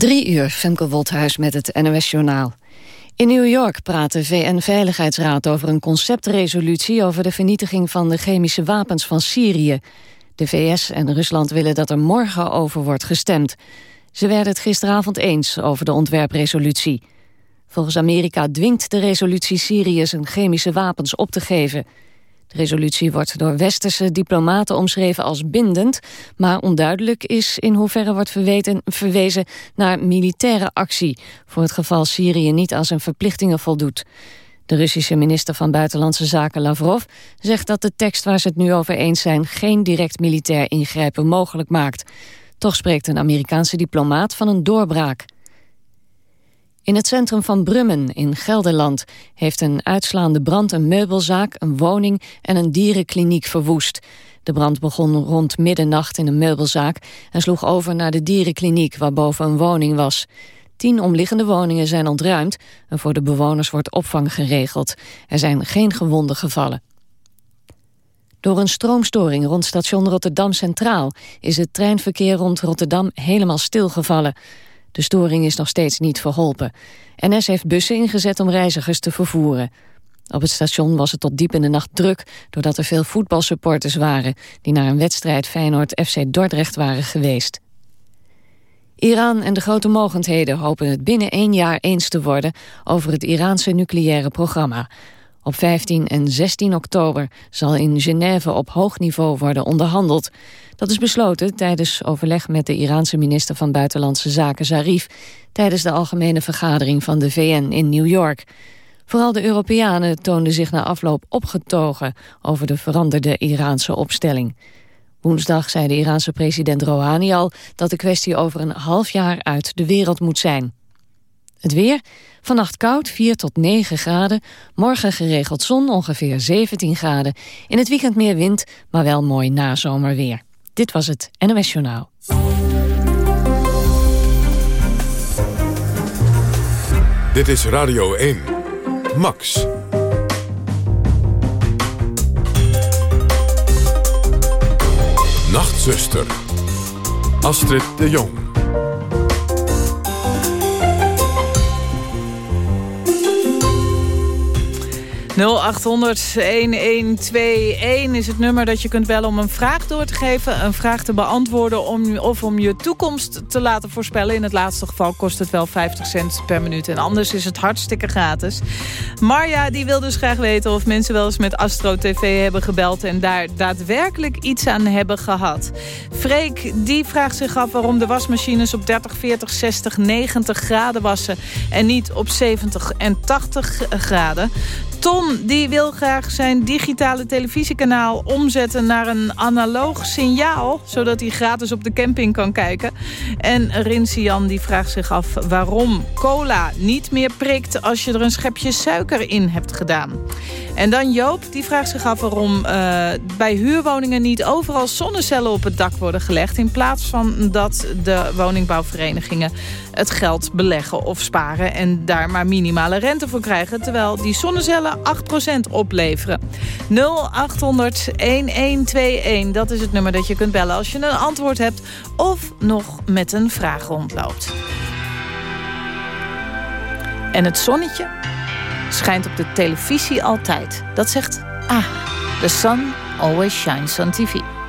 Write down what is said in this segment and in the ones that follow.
Drie uur, Femke Wolthuis met het NOS Journaal. In New York praat de VN-veiligheidsraad over een conceptresolutie... over de vernietiging van de chemische wapens van Syrië. De VS en Rusland willen dat er morgen over wordt gestemd. Ze werden het gisteravond eens over de ontwerpresolutie. Volgens Amerika dwingt de resolutie Syrië zijn chemische wapens op te geven... De resolutie wordt door westerse diplomaten omschreven als bindend... maar onduidelijk is in hoeverre wordt verwezen naar militaire actie... voor het geval Syrië niet aan zijn verplichtingen voldoet. De Russische minister van Buitenlandse Zaken Lavrov zegt dat de tekst waar ze het nu over eens zijn... geen direct militair ingrijpen mogelijk maakt. Toch spreekt een Amerikaanse diplomaat van een doorbraak. In het centrum van Brummen in Gelderland heeft een uitslaande brand een meubelzaak, een woning en een dierenkliniek verwoest. De brand begon rond middernacht in een meubelzaak en sloeg over naar de dierenkliniek waar boven een woning was. Tien omliggende woningen zijn ontruimd en voor de bewoners wordt opvang geregeld. Er zijn geen gewonden gevallen. Door een stroomstoring rond station Rotterdam Centraal is het treinverkeer rond Rotterdam helemaal stilgevallen. De storing is nog steeds niet verholpen. NS heeft bussen ingezet om reizigers te vervoeren. Op het station was het tot diep in de nacht druk... doordat er veel voetbalsupporters waren... die naar een wedstrijd Feyenoord-FC Dordrecht waren geweest. Iran en de grote mogendheden hopen het binnen één jaar eens te worden... over het Iraanse nucleaire programma. Op 15 en 16 oktober zal in Genève op hoog niveau worden onderhandeld. Dat is besloten tijdens overleg met de Iraanse minister van Buitenlandse Zaken Zarif... tijdens de algemene vergadering van de VN in New York. Vooral de Europeanen toonden zich na afloop opgetogen... over de veranderde Iraanse opstelling. Woensdag zei de Iraanse president Rouhani al... dat de kwestie over een half jaar uit de wereld moet zijn. Het weer... Vannacht koud, 4 tot 9 graden. Morgen geregeld zon, ongeveer 17 graden. In het weekend meer wind, maar wel mooi nazomerweer. Dit was het NOS Journaal. Dit is Radio 1. Max. Nachtzuster. Astrid de Jong. 0800-1121 is het nummer dat je kunt bellen om een vraag door te geven. Een vraag te beantwoorden om, of om je toekomst te laten voorspellen. In het laatste geval kost het wel 50 cent per minuut. En anders is het hartstikke gratis. Marja die wil dus graag weten of mensen wel eens met Astro TV hebben gebeld... en daar daadwerkelijk iets aan hebben gehad. Freek die vraagt zich af waarom de wasmachines op 30, 40, 60, 90 graden wassen... en niet op 70 en 80 graden. Ton die wil graag zijn digitale televisiekanaal omzetten naar een analoog signaal. Zodat hij gratis op de camping kan kijken. En Rinsian die vraagt zich af waarom cola niet meer prikt als je er een schepje suiker in hebt gedaan. En dan Joop, die vraagt zich af waarom uh, bij huurwoningen niet overal zonnecellen op het dak worden gelegd. In plaats van dat de woningbouwverenigingen het geld beleggen of sparen en daar maar minimale rente voor krijgen. Terwijl die zonnecellen 8% opleveren. 0800 1121, dat is het nummer dat je kunt bellen als je een antwoord hebt of nog met een vraag rondloopt. En het zonnetje schijnt op de televisie altijd. Dat zegt, ah, the sun always shines on TV.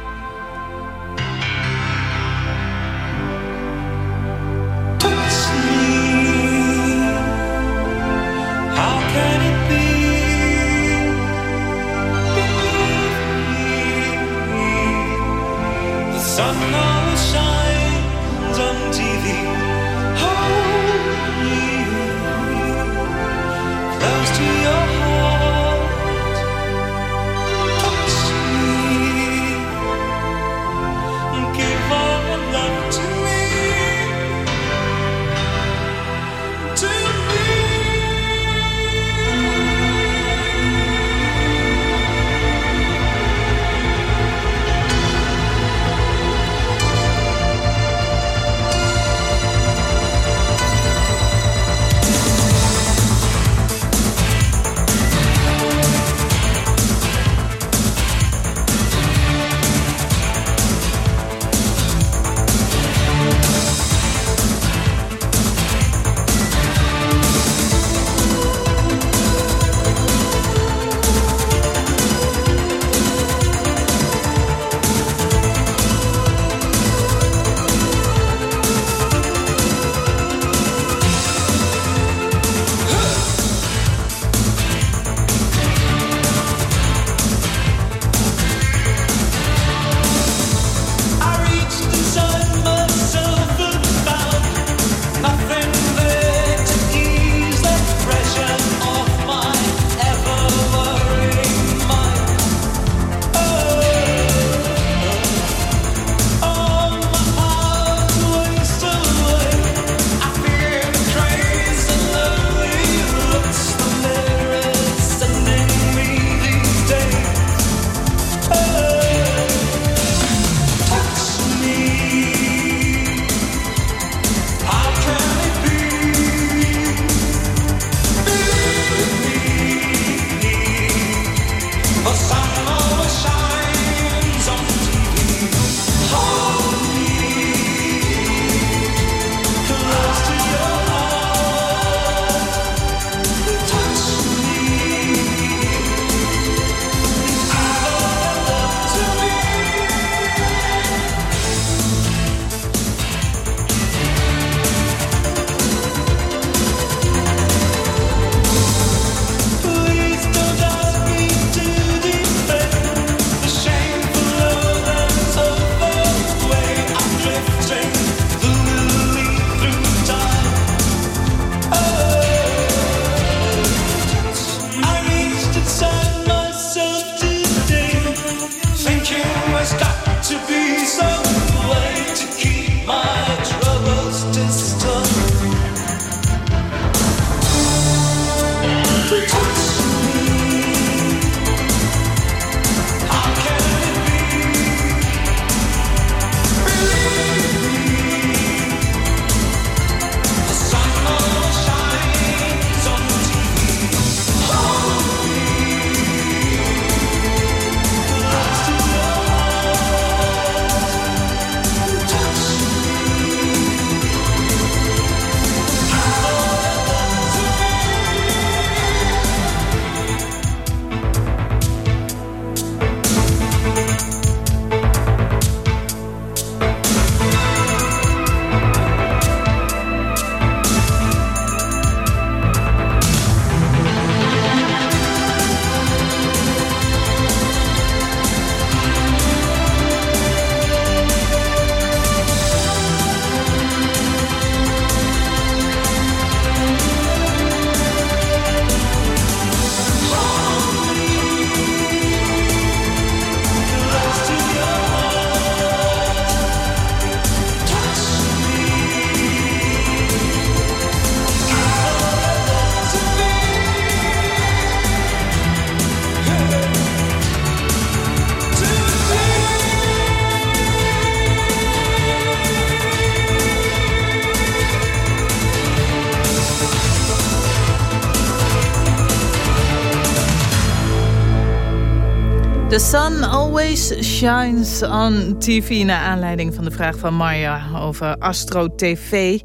The sun always shines on TV... naar aanleiding van de vraag van Marja over Astro TV...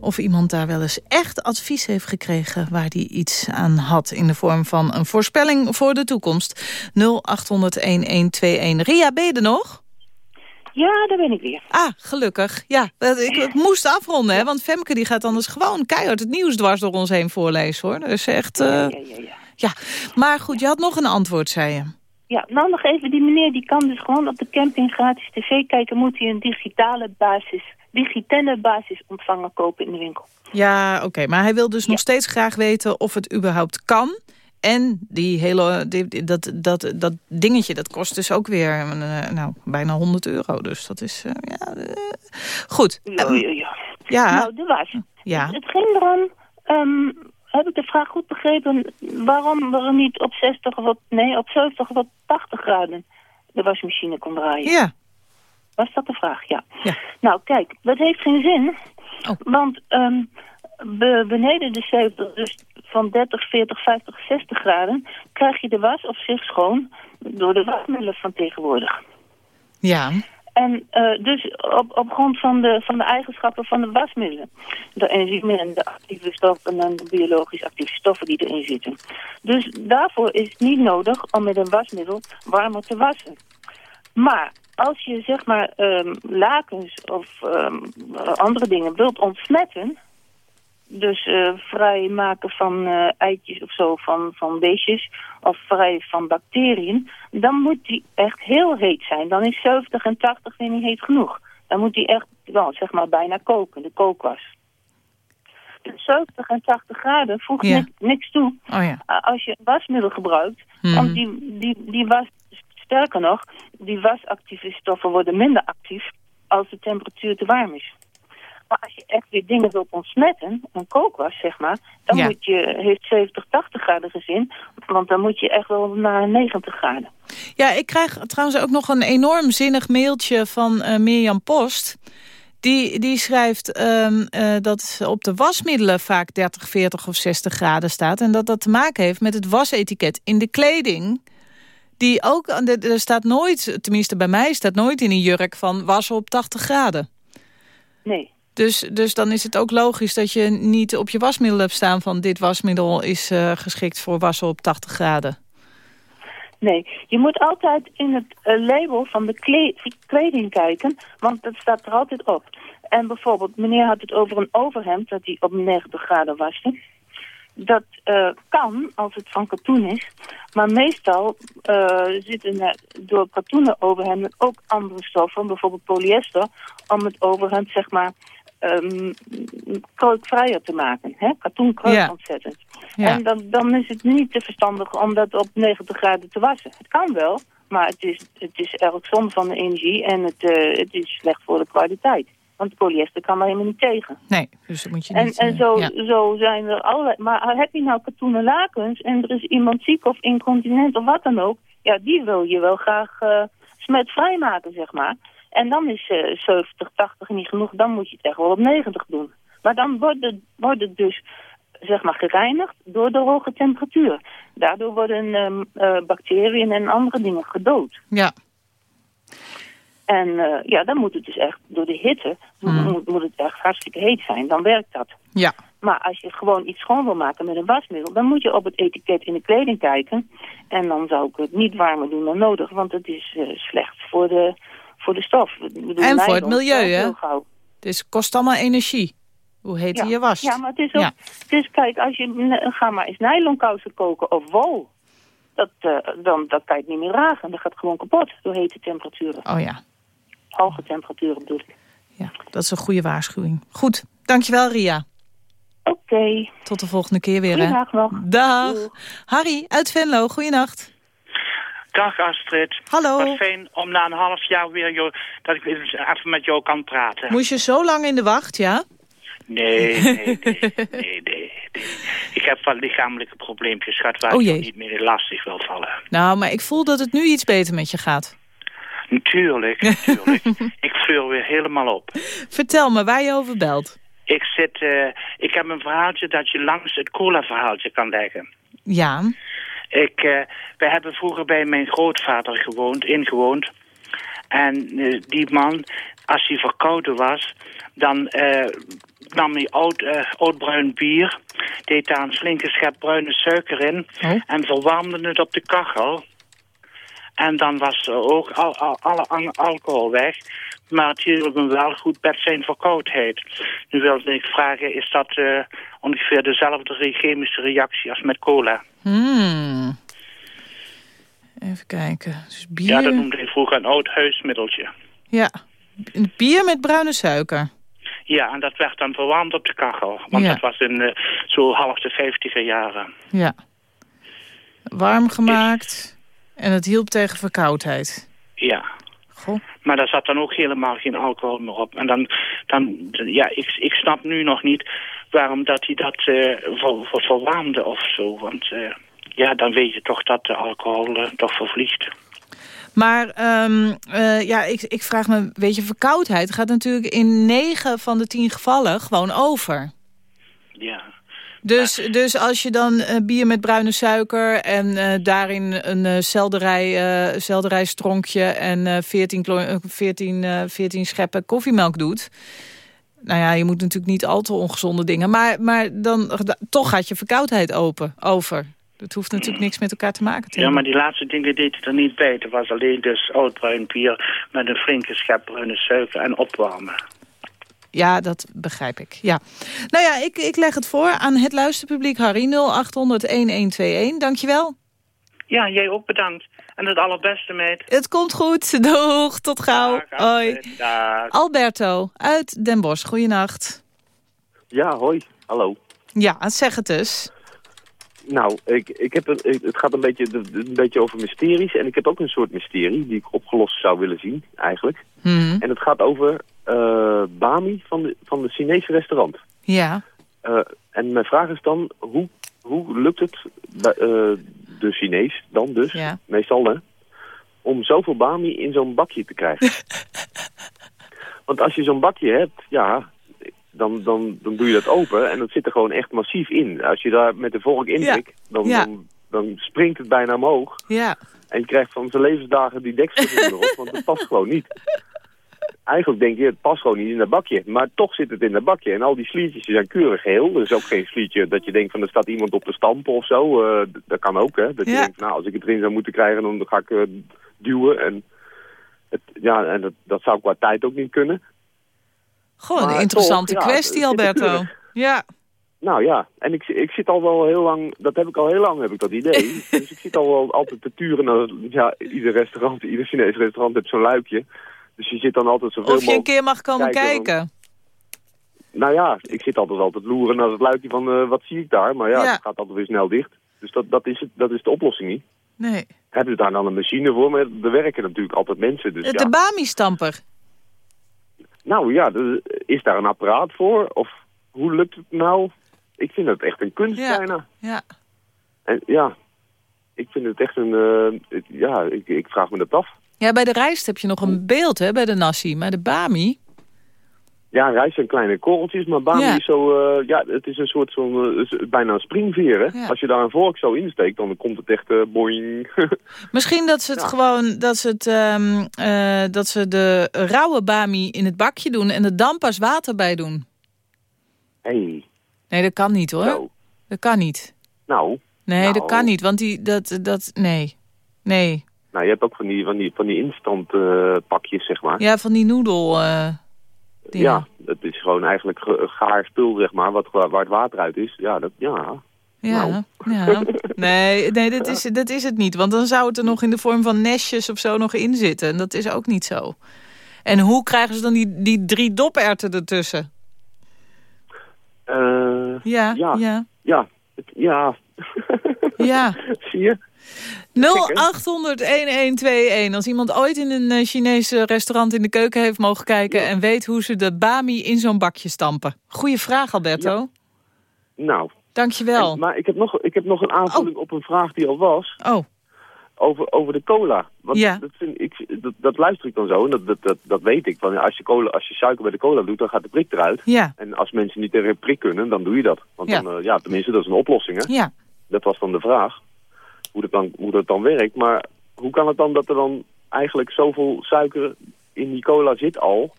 of iemand daar wel eens echt advies heeft gekregen... waar die iets aan had in de vorm van een voorspelling voor de toekomst. 0800-1121. Ria, ben je er nog? Ja, daar ben ik weer. Ah, gelukkig. Ja, ik, ik moest afronden, hè, want Femke die gaat anders gewoon keihard het nieuws dwars door ons heen voorlezen, hoor. Dus echt... Uh... Ja, ja, ja, ja. maar goed, je had nog een antwoord, zei je. Ja, nou nog even, die meneer die kan dus gewoon op de camping gratis tv kijken. Moet hij een digitale basis, digitale basis ontvanger kopen in de winkel. Ja, oké, maar hij wil dus nog steeds graag weten of het überhaupt kan. En die hele, dat, dat, dat dingetje, dat kost dus ook weer uh, nou, bijna 100 euro. Dus dat is, uh, ja, uh, goed. Ja, ja, ja. ja. Nou, de was. Ja. Het, het ging erom, um, heb ik de vraag goed begrepen, waarom we niet op 60 of op, nee, op 70 of op 80 graden de wasmachine kon draaien? Ja. Was dat de vraag? Ja. ja. Nou, kijk, dat heeft geen zin. Oh. Want um, beneden de 70, dus van 30, 40, 50, 60 graden... krijg je de was op zich schoon door de wasmiddelen van tegenwoordig. Ja. En uh, dus op, op grond van de, van de eigenschappen van de wasmiddelen. De enzymen en de actieve stoffen en de biologisch actieve stoffen die erin zitten. Dus daarvoor is het niet nodig om met een wasmiddel warmer te wassen. Maar als je zeg maar um, lakens of um, andere dingen wilt ontsmetten dus uh, vrij maken van uh, eitjes of zo van, van beestjes of vrij van bacteriën, dan moet die echt heel heet zijn. Dan is 70 en 80 weer niet heet genoeg. Dan moet die echt, wel, zeg maar, bijna koken, de kookwas. 70 en 80 graden voegt ja. niks, toe oh ja. als je wasmiddel gebruikt. Mm. Want die, die, die was, sterker nog, die wasactieve stoffen worden minder actief als de temperatuur te warm is. Maar als je echt weer dingen wilt ontsmetten, een kookwas zeg maar, dan moet je, heeft 70, 80 graden gezin. Want dan moet je echt wel naar 90 graden. Ja, ik krijg trouwens ook nog een enorm zinnig mailtje van uh, Mirjam Post. Die, die schrijft um, uh, dat op de wasmiddelen vaak 30, 40 of 60 graden staat. En dat dat te maken heeft met het wasetiket in de kleding. Die ook, er staat nooit, tenminste bij mij staat nooit in een jurk van wassen op 80 graden. Nee. Dus, dus dan is het ook logisch dat je niet op je wasmiddel hebt staan... van dit wasmiddel is uh, geschikt voor wassen op 80 graden. Nee, je moet altijd in het uh, label van de kleding kijken, want dat staat er altijd op. En bijvoorbeeld, meneer had het over een overhemd dat hij op 90 graden waste. Dat uh, kan als het van katoen is, maar meestal zitten door katoenen overhemden ook andere stoffen, bijvoorbeeld polyester, om het overhemd zeg maar um, kreukvrijer te maken. Hè? Ja. ontzettend. Ja. En dan, dan is het niet te verstandig om dat op 90 graden te wassen. Het kan wel, maar het is, het is erg zonde van de energie en het, uh, het is slecht voor de kwaliteit. Want polyester kan er helemaal niet tegen. Nee, dus dat moet je niet... En, en zo, ja. zo zijn er allerlei... Maar heb je nou katoenen lakens en er is iemand ziek of incontinent of wat dan ook... Ja, die wil je wel graag uh, smetvrij maken, zeg maar. En dan is uh, 70, 80 niet genoeg. Dan moet je het echt wel op 90 doen. Maar dan wordt het, wordt het dus zeg maar gereinigd door de hoge temperatuur. Daardoor worden um, uh, bacteriën en andere dingen gedood. Ja. En uh, ja, dan moet het dus echt door de hitte, mm. moet, moet het echt hartstikke heet zijn. Dan werkt dat. Ja. Maar als je gewoon iets schoon wil maken met een wasmiddel... dan moet je op het etiket in de kleding kijken. En dan zou ik het niet warmer doen dan nodig. Want het is uh, slecht voor de, voor de stof. Bedoel, en voor het milieu, hè? Dus het kost allemaal energie. Hoe heet ja. je was? Ja, maar het is ook... Ja. Dus kijk, als je... Ga maar eens nylonkousen koken of wol. Dat, uh, dan dat kan je het niet meer dragen. Dat gaat gewoon kapot door hete temperaturen. Oh ja. Hoge temperaturen bedoel ik. Ja, dat is een goede waarschuwing. Goed, dankjewel Ria. Oké. Okay. Tot de volgende keer weer. Goedendag nog. Dag. Harry uit Venlo, goeienacht. Dag Astrid. Hallo. Wat fijn om na een half jaar weer jou, dat ik even met jou kan praten. Moest je zo lang in de wacht, ja? Nee, nee, nee, nee, nee, Ik heb wat lichamelijke probleempjes gehad waar oh, ik niet meer lastig wil vallen. Nou, maar ik voel dat het nu iets beter met je gaat. Natuurlijk, natuurlijk. ik vul weer helemaal op. Vertel me waar je over belt. Ik, zit, uh, ik heb een verhaaltje dat je langs het cola-verhaaltje kan leggen. Ja. Ik, uh, wij hebben vroeger bij mijn grootvader gewoond, ingewoond. En uh, die man, als hij verkouden was, dan uh, nam hij oud, oudbruin bier, deed daar een slinke schep bruine suiker in oh. en verwarmde het op de kachel. En dan was ook al, al, alle alcohol weg. Maar het hielp hem wel goed met zijn verkoudheid. Nu wilde ik vragen, is dat uh, ongeveer dezelfde chemische reactie als met cola? Hmm. Even kijken. Dus bier... Ja, dat noemde hij vroeger een oud huismiddeltje. Ja, bier met bruine suiker. Ja, en dat werd dan verwarmd op de kachel. Want Ja. dat was in uh, zo half de vijftiger jaren. Ja. Warm gemaakt. En het hielp tegen verkoudheid. Ja. Goh. Maar daar zat dan ook helemaal geen alcohol meer op. En dan, dan ja, ik, ik snap nu nog niet waarom dat hij dat uh, ver, ver, verwarmde of zo. Want uh, ja, dan weet je toch dat de alcohol uh, toch vervliegt. Maar um, ja, ik, ik vraag me, weet je, verkoudheid gaat natuurlijk in 9 van de 10 gevallen gewoon over. Ja. Dus, dus als je dan uh, bier met bruine suiker en uh, daarin een uh, selderij, selderijstronkje en 14, 14, 14 scheppen koffiemelk doet. Nou ja, je moet natuurlijk niet al te ongezonde dingen. Maar, maar dan toch gaat je verkoudheid open, over. Dat hoeft natuurlijk niks met elkaar te maken te Ja, maar die laatste dingen deed hij er niet bij. Het was alleen dus oudbruin bier met een flinke schep bruine suiker en opwarmen. Ja, dat begrijp ik. Ja. Nou ja, ik, ik leg het voor aan het luisterpubliek Harry 0800-1121. Dankjewel. Ja, jij ook bedankt. En het allerbeste, meid. Het komt goed. Doeg, tot gauw. Dag, hoi. Dag. Alberto uit Den Bosch, goeienacht. Ja, hoi. Hallo. Ja, zeg het dus. Nou, ik, ik heb een, het gaat een beetje, een beetje over mysteries. En ik heb ook een soort mysterie die ik opgelost zou willen zien, eigenlijk. Hmm. En het gaat over uh, Bami van de, van de Chinese restaurant. Ja. Uh, en mijn vraag is dan, hoe, hoe lukt het bij, uh, de Chinees dan dus, ja. meestal hè, om zoveel Bami in zo'n bakje te krijgen? Want als je zo'n bakje hebt, ja, dan, dan, dan doe je dat open en dat zit er gewoon echt massief in. Als je daar met de vork ja. dan, ja. dan, dan springt het bijna omhoog. Ja. En je krijgt van zijn levensdagen die deksel erop, want het past gewoon niet. Eigenlijk denk je, het past gewoon niet in dat bakje. Maar toch zit het in dat bakje. En al die sliertjes zijn keurig geheel. Er is ook geen sliertje dat je denkt van er staat iemand op te stampen of zo. Uh, dat kan ook, hè. Dat je denkt, nou, als ik het erin zou moeten krijgen, dan ga ik uh, duwen. En, het, ja, en dat, dat zou qua tijd ook niet kunnen. Gewoon een interessante toch, ja, kwestie, Alberto. Ja. Nou ja, en ik, ik zit al wel heel lang, dat heb ik al heel lang, heb ik dat idee. dus ik zit al wel altijd te turen naar, ja, ieder restaurant, ieder Chinees restaurant heeft zo'n luikje. Dus je zit dan altijd zoveel Of je een keer mag komen kijken. kijken. Nou ja, ik zit altijd altijd loeren naar het luikje van uh, wat zie ik daar. Maar ja, ja. het gaat altijd weer snel dicht. Dus dat, dat, is, het, dat is de oplossing niet. Nee. Hebben ze daar dan een machine voor? Maar er werken natuurlijk altijd mensen. Dus de ja. Bami-stamper. Nou ja, is daar een apparaat voor? Of hoe lukt het nou? Ik vind het echt een kunst ja. bijna. Ja. En ja, ik vind het echt een... Uh, ja, ik, ik vraag me dat af. Ja, bij de rijst heb je nog een beeld, hè, bij de nasi. Maar de bami... Ja, rijst zijn kleine korreltjes, maar bami ja. is zo... Uh, ja, het is een soort zo'n... Uh, bijna een springveer, hè? Ja. Als je daar een vork zo insteekt, dan komt het echt uh, boing. Misschien dat ze het ja. gewoon... Dat ze, het, um, dat ze de rauwe bami in het bakje doen en er dan pas water bij doen. Hey. Nee, dat kan niet, hoor. Dat kan niet. Nou. Nee, nou. dat kan niet, want die... Dat, dat, nee. Nee. Nou, je hebt ook van die, van die, van die instant uh, pakjes, zeg maar. Ja, van die noedel... Uh, ja, het is gewoon eigenlijk gaar spul, zeg maar, wat, waar het water uit is. Ja, dat, ja. Ja, nou. ja. Nee, nee dat, is, dat is het niet. Want dan zou het er nog in de vorm van nestjes of zo nog in zitten. En dat is ook niet zo. En hoe krijgen ze dan die, die drie doperten ertussen? Uh, ja, ja, ja. Ja, ja. ja. Zie je? 0800-1121. Als iemand ooit in een uh, Chinese restaurant in de keuken heeft mogen kijken... Ja. en weet hoe ze de bami in zo'n bakje stampen. Goeie vraag, Alberto. Ja. Nou. Dankjewel. En, maar ik heb, nog, ik heb nog een aanvulling oh. op een vraag die al was. Oh. Over, over de cola. Want ja. dat, vind ik, dat, dat luister ik dan zo en dat, dat, dat, dat weet ik. Want als je, cola, als je suiker bij de cola doet, dan gaat de prik eruit. Ja. En als mensen niet tegen prik kunnen, dan doe je dat. Want ja. dan, uh, ja, tenminste, dat is een oplossing, hè? Ja. Dat was dan de vraag. Hoe dat, dan, hoe dat dan werkt. Maar hoe kan het dan dat er dan eigenlijk zoveel suiker in die cola zit al?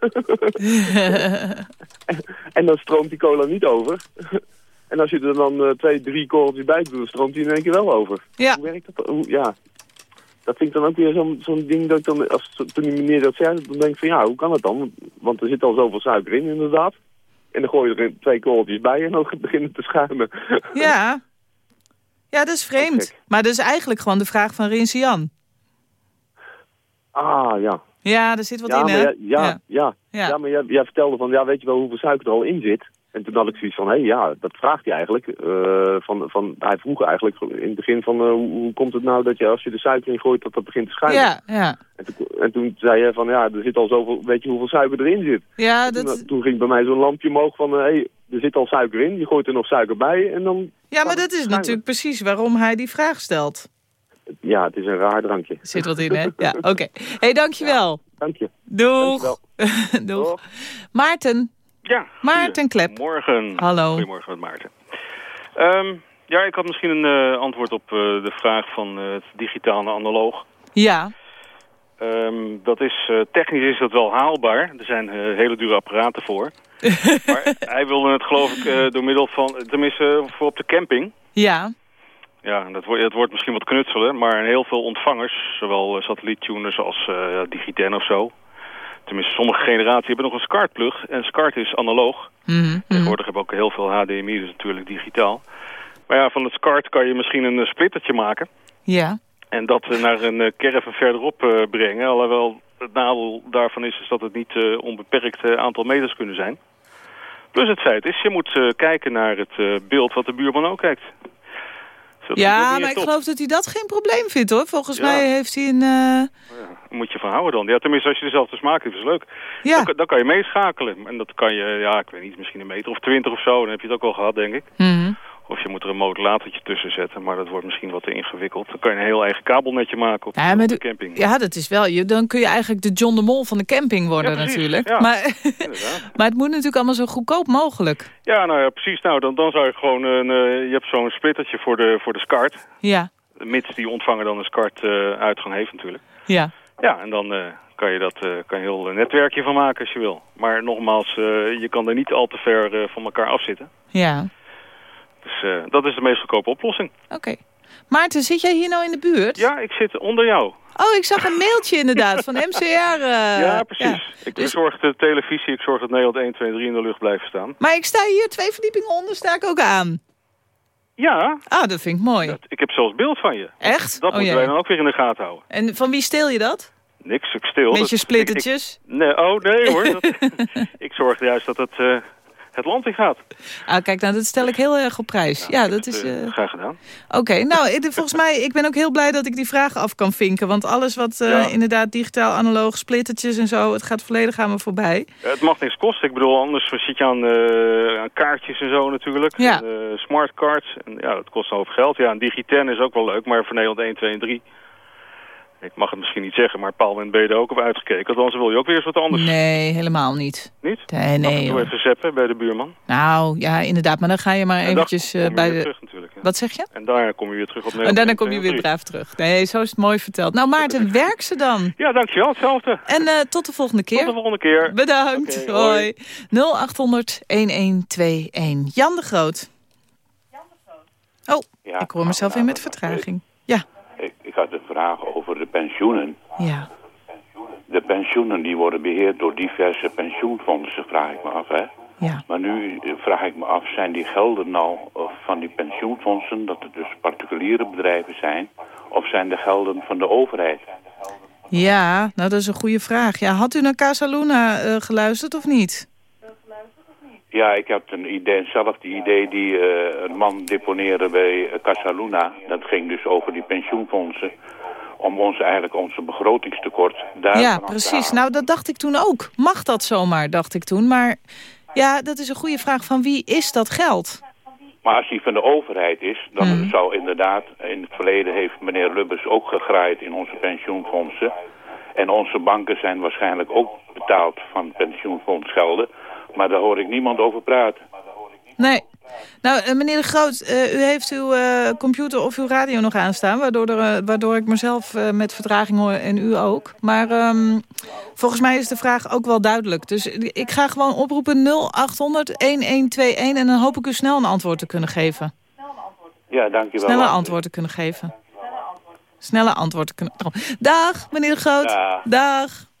en dan stroomt die cola niet over. en als je er dan eh, twee, drie korreltjes bij doet, stroomt die in één keer wel over. Ja. Hoe werkt dat? Hoe, ja. Dat vind ik dan ook weer zo'n zo'n ding dat ik dan, als, toen die meneer dat zei, dan denk ik van ja, hoe kan het dan? Want er zit al zoveel suiker in inderdaad. En dan gooi je er twee korreltjes bij en dan begint het te schuimen. Ja. Ja, dat is vreemd. Maar dat is eigenlijk gewoon de vraag van Rinse Jan. ah, ja. Ja, er zit wat Ja, in, hè? ja, ja, ja. Ja. ja. maar jij, jij vertelde van, ja, weet je wel hoeveel suiker er al in zit? En toen had ik zoiets van, hé, hey, ja, dat vraagt hij eigenlijk. Eh, van, van, hij vroeg eigenlijk in het begin van, eh, hoe, komt het nou dat je als je de suiker in gooit, dat dat begint te schuimen? Ja, ja. En, toen, en toen zei hij van, ja, er zit al zoveel, weet je hoeveel suiker erin zit? Ja, Toen, dat, toen ging bij mij zo'n lampje omhoog van, hé, hey, er zit al suiker in, je gooit er nog suiker bij en dan... ja, maar dat is natuurlijk precies waarom hij die vraag stelt. Ja, het is een raar drankje. Er zit wat in, hè? Ja, oké. Hé, hey, dankjewel. Dank je. Doeg. Dankjewel. Doeg. Doeg. Maarten. Ja. Maarten Klep. Morgen. Hallo. Goedemorgen met Maarten. Ehm, ja, ik had misschien een eh, antwoord op eh, de vraag van eh, het digitaal naar analoog. Ja. Ehm, dat is, technisch is dat wel haalbaar. Er zijn hele dure apparaten voor. maar hij wilde het geloof ik door middel van, tenminste voor op de camping. Ja. Ja, dat wordt, het wordt misschien wat knutselen, maar heel veel ontvangers, zowel satelliettuners als ja, Digiten of zo. Tenminste, sommige generaties hebben nog een SCART-plug. En SCART is analoog. Mhm, mhm. Tegenwoordig hebben we ook heel veel HDMI, dus natuurlijk digitaal. Maar ja, van het SCART kan je misschien een eh, splittertje maken. Ja. En dat eh, naar een caravan verderop eh, brengen. Alhoewel het nadeel daarvan is, is dat het niet onbeperkt aantal meters kunnen zijn. Plus het feit is, je moet kijken naar het beeld wat de buurman ook kijkt. Ja, maar ik top. geloof dat hij dat geen probleem vindt, hoor. Volgens Ja. mij heeft hij een... Ja, daar moet je van houden dan. Ja, tenminste, als je dezelfde smaak hebt, is het leuk. Ja. Dan, kan- dan kan je meeschakelen. En dat kan je, ja, ik weet niet, misschien een meter of twintig of zo. Dan heb je het ook al gehad, denk ik. Mhm. Of je moet er een modulatortje tussen zetten, maar dat wordt misschien wat te ingewikkeld. Dan kan je een heel eigen kabelnetje maken op, Ja, de de- camping. Ja, dat is wel... Je, dan kun je eigenlijk de John de Mol van de camping worden Ja, precies. natuurlijk. Ja. Maar, maar het moet natuurlijk allemaal zo goedkoop mogelijk. Ja, nou ja, precies. Nou, dan, dan zou je gewoon een, eh, je hebt zo'n splittertje voor de, voor de SCART. Ja, Mits die ontvanger dan een SCART-uitgang heeft natuurlijk. ja. Ja, en dan eh, kan je dat eh, kan je heel een netwerkje van maken als je wil. Maar nogmaals, eh, je kan er niet al te ver eh, van elkaar afzitten. Ja, Dus dat is de meest goedkope oplossing. oké. Maarten, zit jij hier nou in de buurt? Ja, ik zit onder jou. Oh, ik zag een mailtje inderdaad van MCR. eh, ja, precies. Ik Dus- zorg de televisie, ik zorg dat Nederland 1, 2, 3 in de lucht blijft staan. Maar ik sta hier twee verdiepingen onder, sta ik ook aan. Ja, Ah, dat vind ik mooi. dat, ik heb zelfs beeld van je. Echt? Dat Oh, moeten wij dan ook weer in de gaten houden. En van wie steel je dat? Niks, ik stil. Met je splittertjes? nee, oh, nee hoor. Dat, ik zorg juist dat het eh, het land in gaat. Ah, kijk, nou, dat stel ik heel erg op prijs. Ja, dat is... Eh, eh, Graag gedaan. Oké, nou, volgens mij, ik ben ook heel blij dat ik die vragen af kan vinken. Want alles wat eh, Ja. inderdaad digitaal, analoog, splittertjes en zo... het gaat volledig aan me voorbij. Het mag niks kosten. Ik bedoel, anders zit je aan, aan kaartjes en zo natuurlijk. Ja. En, smartcards. En, ja, dat kost een hoop geld. Ja, een Digiten is ook wel leuk, maar voor Nederland 1, 2 en 3... Ik mag het misschien niet zeggen, maar Paul en B er ook op uitgekeken. Want anders wil je ook weer eens wat anders. Nee, helemaal niet. Niet? Nee, Af en nee. toe hoor. even zeppen bij de buurman. Nou, ja, inderdaad. Maar dan ga je maar En eventjes kom eh, je bij weer de... terug natuurlijk. ja. Wat zeg je? En daarna kom je weer terug op En Nederland daarna 1, kom je 2 weer en braaf terug. Nee, zo is het mooi verteld. Nou, Maarten, werk ze dan. 3. Ja, dankjewel. Hetzelfde. En eh, tot de volgende Tot de keer. volgende keer. Bedankt. Oké, hoi. hoi. 0800 1121. Jan de Groot. Oh, Ja, ik hoor mezelf weer met vertraging. Ja, Ik, ik had een vraag over de pensioenen. ja. De pensioenen die worden beheerd door diverse pensioenfondsen, vraag ik me af. Hè? Ja. Maar nu eh, vraag ik me af, zijn die gelden nou eh, van die pensioenfondsen, dat het dus particuliere bedrijven zijn, of zijn de gelden van de overheid? Ja, nou dat is een goede vraag. Ja, had u naar Casa Luna eh, geluisterd of niet? Ja, ik heb een idee, hetzelfde idee die een man deponeerde bij eh, Casa Luna. Dat ging dus over die pensioenfondsen. Om ons eigenlijk onze begrotingstekort daar ja, precies. Nou, dat dacht ik toen ook. Mag dat zomaar, dacht ik toen. Maar ja, dat is een goede vraag. Van wie is dat geld? Maar als die van de overheid is, dan Mhm. zou inderdaad... In het verleden heeft meneer Lubbers ook gegraaid in onze pensioenfondsen. En onze banken zijn waarschijnlijk ook betaald van pensioenfondsgelden. Maar daar hoor ik niemand over praten. Nee, Nou, eh, meneer De Groot, eh, u heeft uw eh, computer of uw radio nog aanstaan... waardoor, er, waardoor ik mezelf met vertraging hoor en u ook. Maar ehm, volgens mij is de vraag ook wel duidelijk. Dus ik ga gewoon oproepen 0800-1121... en dan hoop ik u snel een antwoord te kunnen geven. Ja, dankjewel. Snelle antwoord te kunnen geven. Snelle antwoord te kunnen... Dag, meneer De Groot. Dag. Dag.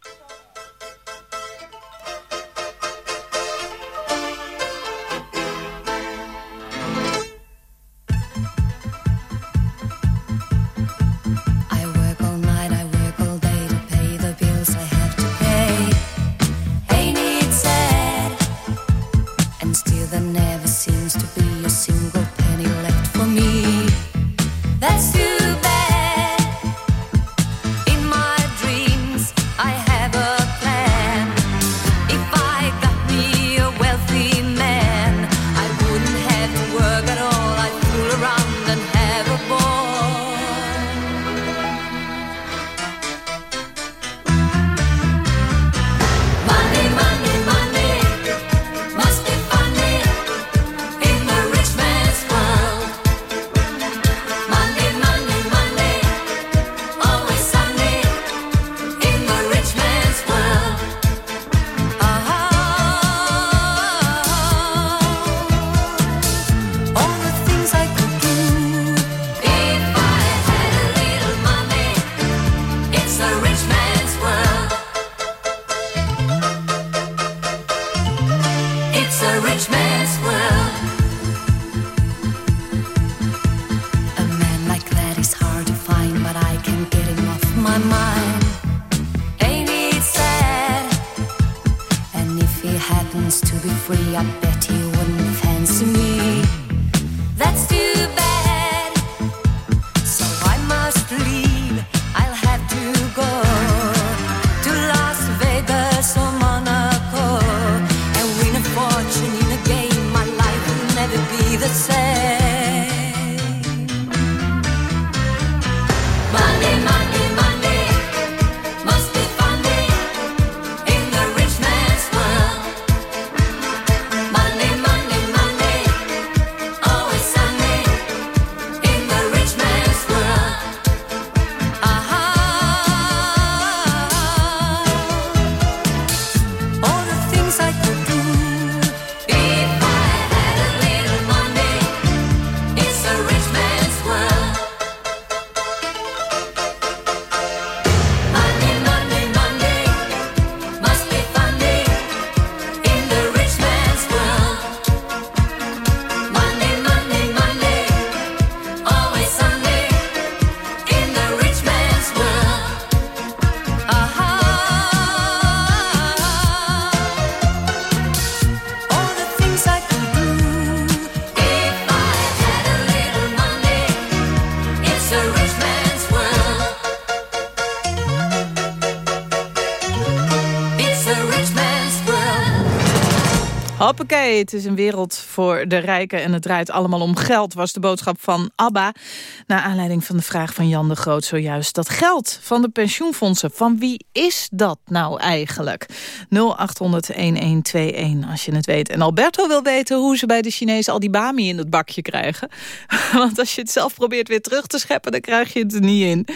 Het is een wereld voor de rijken en het draait allemaal om geld, was de boodschap van ABBA. Naar aanleiding van de vraag van Jan de Groot zojuist. Dat geld van de pensioenfondsen, van wie is dat nou eigenlijk? 0800-1121 als je het weet. En Alberto wil weten hoe ze bij de Chinezen al die bami in het bakje krijgen. Want als je het zelf probeert weer terug te scheppen, dan krijg je het er niet in.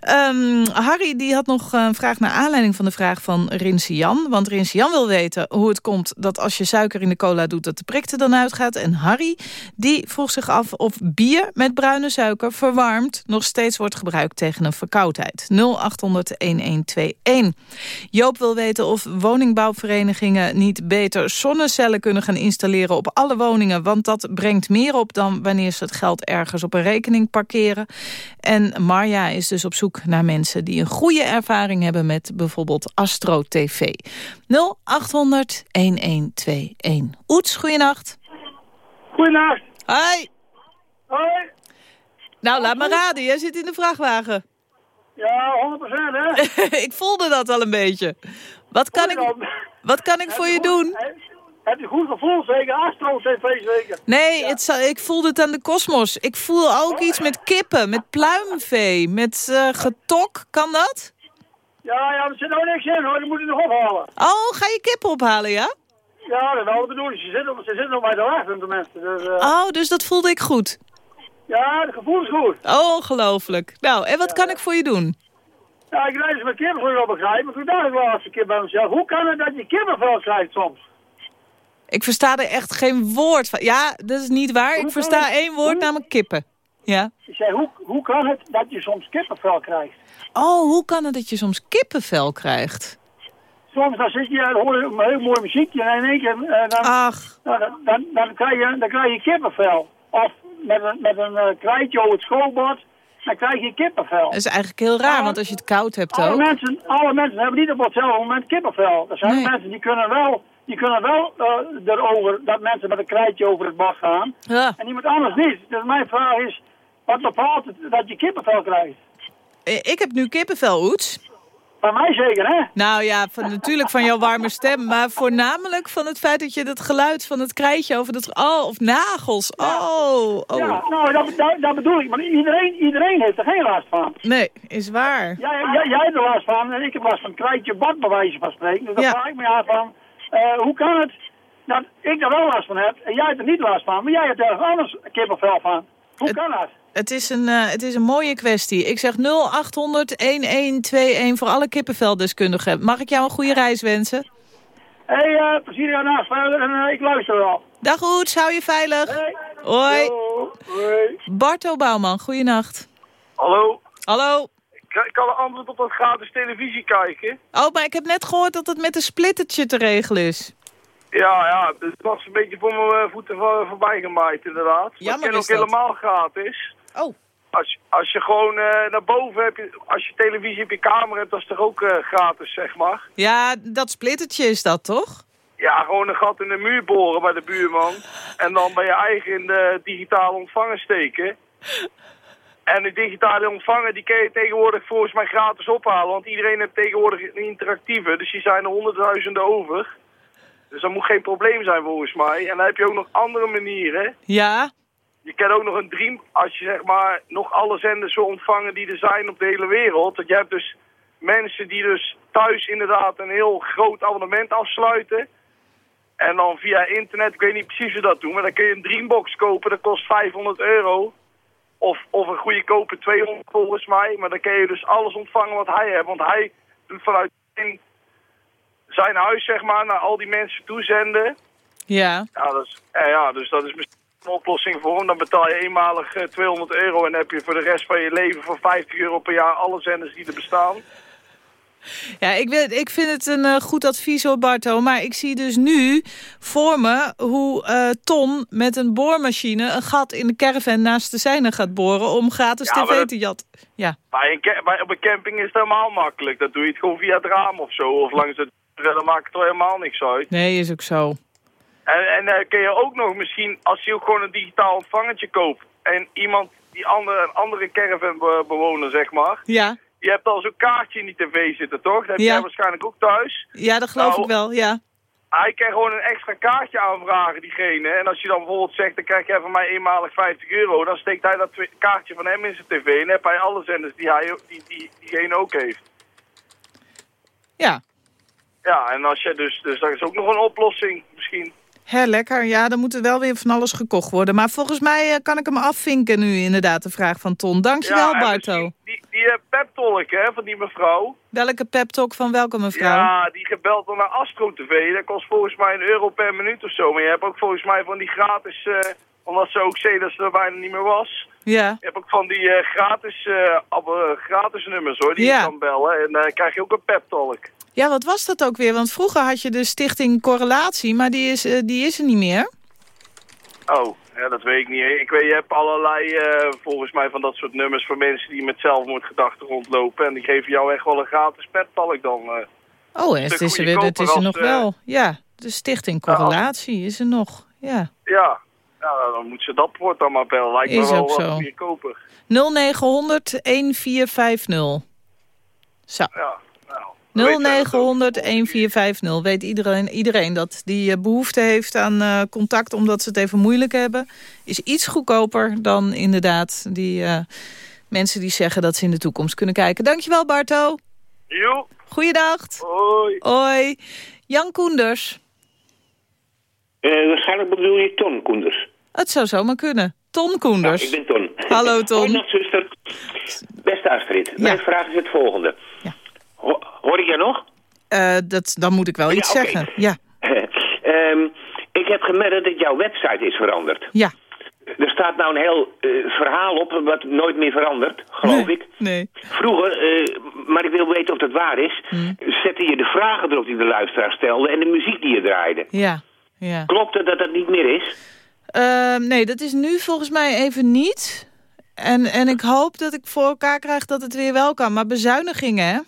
Ehm, Harry die had nog een vraag naar aanleiding van de vraag van Rinse Jan. Want Rinse Jan wil weten hoe het komt dat als je suiker in de cola doet... dat de prik er dan uitgaat. En Harry die vroeg zich af of bier met bruine suiker verwarmd... nog steeds wordt gebruikt tegen een verkoudheid. 0800-1121. Joop wil weten of woningbouwverenigingen niet beter zonnecellen kunnen gaan installeren op alle woningen. Want dat brengt meer op dan wanneer ze het geld ergens op een rekening parkeren. En Marja is dus op zoek naar mensen die een goede ervaring hebben met bijvoorbeeld Astro TV. 0800 1121. Oets, goeienacht. Goedenacht. Hoi. Hoi. Nou, laat maar raden. Jij zit in de vrachtwagen. Ja, 100% hè. ik voelde dat al een beetje. Wat kan ik, wat kan ik voor je doen? Heb je goed gevoeld zeker? Astro TV zeker? Nee, het, ik voelde het aan de kosmos. Ik voel ook iets met kippen, met pluimvee, met eh, getok. Kan dat? Ja, ja, er zit nog niks in hoor. Die moet je nog ophalen. Oh, ga je kippen ophalen, ja? Ja, dat is wel de bedoeling. Ze zitten, ze zitten op mij te wachten, de mensen. Dus, eh, Oh, dus dat voelde ik goed. Ja, het gevoel is goed. Ongelooflijk. Nou, en wat kan ik voor je doen? Ja, ik eens mijn kippenvel op begrijpen. Maar toen dacht ik wel als een keer bij mezelf. Hoe kan het dat je kippenvel krijgt soms? Ik versta er echt geen woord van. Ja, dat is niet waar. Ik versta het- één woord, namelijk kippen. Ja. Ik zei, hoe, hoe kan het dat je soms kippenvel krijgt? Oh, hoe kan het dat je soms kippenvel krijgt? Soms dan zit je, dan hoor je een heel mooi muziekje en in één keer eh, dan, Ach, nou, dan, dan, dan, krijg je, dan krijg je kippenvel. Of met een, met een eh, krijtje over het schoolbord, dan krijg je kippenvel. dat is eigenlijk heel raar, want als je het koud hebt Alle ook... mensen, alle mensen hebben niet op hetzelfde moment kippenvel. Er zijn Nee. mensen die kunnen wel, die kunnen wel eh, erover, dat mensen met een krijtje over het bord gaan. Ja. En iemand anders niet. Dus mijn vraag is, wat bepaalt het dat je kippenvel krijgt? Eh, Ik heb nu kippenvel, Oets. Bij mij zeker, hè? Nou ja, van, natuurlijk van jouw warme stem, maar voornamelijk van het feit dat je dat geluid van het krijtje over dat... Oh, of nagels. Oh, oh. Ja, nou, dat, dat, dat bedoel ik. Maar iedereen, iedereen heeft er geen last van. Nee, is waar. Jij, jij, jij hebt er last van en ik heb last van krijtje bord bij wijze van spreken. Dus dan Ja. vraag ik me af van, eh, hoe kan het dat ik er wel last van heb en jij hebt er niet last van, maar jij hebt ergens anders kippenvel van. Hoe kan dat? Het is, een, eh, het is een mooie kwestie. Ik zeg 0800-1121 voor alle kippenveldeskundigen. Mag ik jou een goede reis wensen? Hé, hey, eh, plezier daarnaast verder en eh, ik luister wel. Dag Oets, hou je veilig. Hey. Hoi. Yo, hoi. Barto Bouwman, goeienacht. Hallo, Hallo. ik ik kan een antwoord op dat gratis televisie kijken. Oh, maar ik heb net gehoord dat het met een splittertje te regelen is. Ja, ja, dus het was een beetje voor mijn eh, voeten voor- voorbij gemaaid inderdaad. Jammer maar het is ook dat. helemaal gratis. Oh. Als, je- als je gewoon eh, naar boven hebt, als je televisie op je kamer hebt, dat is toch ook eh, gratis, zeg maar. Ja, dat splittertje is dat, toch? Ja, gewoon een gat in de muur boren bij de buurman. En dan bij je eigen in de digitale ontvanger steken. En de digitale ontvanger, die kun je tegenwoordig volgens mij gratis ophalen. Want iedereen heeft tegenwoordig een interactieve. Dus die zijn er honderdduizenden over. Dus dat moet geen probleem zijn volgens mij. En dan heb je ook nog andere manieren. Ja. Je kan ook nog een dream, als je zeg maar nog alle zenders wil ontvangen die er zijn op de hele wereld. Dat je hebt dus mensen die dus thuis inderdaad een heel groot abonnement afsluiten. En dan via internet, ik weet niet precies hoe dat doen, maar dan kun je een Dreambox kopen, dat kost 500 euro. Of, of een goede kopen 200 volgens mij. Maar dan kun je dus alles ontvangen wat hij heeft. Want hij doet vanuit zijn- zijn huis zeg maar naar al die mensen toezenden. Ja. Ja, dat is, eh, ja, dus dat is misschien een oplossing voor hem. Dan betaal je eenmalig eh, 200 euro en heb je voor de rest van je leven voor 50 euro per jaar alle zenders die er bestaan. Ja, ik, weet, ik vind het een eh, goed advies hoor, Barto. Maar ik zie dus nu voor me hoe eh, Ton met een boormachine... een gat in de caravan naast de zijne gaat boren... om gratis Ja, tv dat- te jatten. Ja. Bij een, bij, op een camping is het helemaal makkelijk. Dat doe je het gewoon via het raam of zo. Of langs het... Dan maakt het er helemaal niks uit. Nee, is ook zo. En, en dan kun je ook nog misschien, als je ook gewoon een digitaal ontvangertje koopt... en iemand, die andere, een andere caravanbewoner zeg maar... Ja, Je hebt al zo'n kaartje in die tv zitten, toch? Dat heb Ja. jij waarschijnlijk ook thuis. ja dat geloof Nou, ik wel, ja. Hij kan gewoon een extra kaartje aanvragen, diegene. En als je dan bijvoorbeeld zegt, dan krijg jij van mij eenmalig 50 euro... dan steekt hij dat kaartje van hem in zijn tv... en dan heb hij alle zenders die, hij, die, die diegene ook heeft. Ja, Ja, en als je dus... Dus dat is ook nog een oplossing, misschien. Hè, lekker. Ja, dan moet er wel weer van alles gekocht worden. Maar volgens mij eh, kan ik hem afvinken nu inderdaad, de vraag van Ton. Dankjewel, en Barto. Die, die uh, peptolk, hè, van die mevrouw... Welke pep-talk van welke mevrouw? Ja, die gebeld dan naar Astro TV. Dat kost volgens mij een euro per minuut of zo. Maar je hebt ook volgens mij van die gratis... eh, omdat ze ook zei dat ze er bijna niet meer was. Ja. Je hebt ook van die eh, gratis, eh, eh, gratis nummers hoor, die Ja. je kan bellen. En dan krijg je ook een pep-talk. Ja, wat was dat ook weer? Want vroeger had je de stichting Correlatie, maar die is, eh, die is er niet meer. Oh, ja, dat weet ik niet. Ik weet, je hebt allerlei, eh, volgens mij, van dat soort nummers voor mensen die met zelfmoordgedachten rondlopen. En die geven jou echt wel een gratis pep-talk dan. eh. Oh, het is er, weer, het is er nog wel. Ja, de stichting Correlatie is er nog. Ja. Ja, ja, dan moet ze dat woord dan maar bellen. Lijkt Is me wel ook wat zo. goedkoper. 0900 1450. Zo. Ja, 0900 1450. Weet iedereen, iedereen dat die eh, behoefte heeft aan eh, contact omdat ze het even moeilijk hebben. Is iets goedkoper dan inderdaad die eh, mensen die zeggen dat ze in de toekomst kunnen kijken. Dankjewel Barto. Jo, Goeiedag. hoi. Hoi. Jan Koenders. waarschijnlijk bedoel je Ton Koenders. Het zou zomaar kunnen. Ton Koenders. Ik ben Ton. Hallo, Ton. Hoi, zuster. Beste Astrid, mijn vraag is het volgende. Ho- hoor ik jij nog? Eh, dat, dan moet ik wel iets zeggen. Ja, Ehm, ik heb gemerkt dat jouw website is veranderd. ja. Er staat nou een heel eh, verhaal op wat nooit meer verandert, geloof ik. Nee. Vroeger, eh, maar ik wil weten of dat waar is, Hmm. zette je de vragen erop die de luisteraar stelde en de muziek die je draaide. Ja, ja. Klopt het dat dat niet meer is? Ehm, nee, dat is nu volgens mij even niet. En, en ik hoop dat ik voor elkaar krijg dat het weer wel kan. Maar bezuinigingen, hè?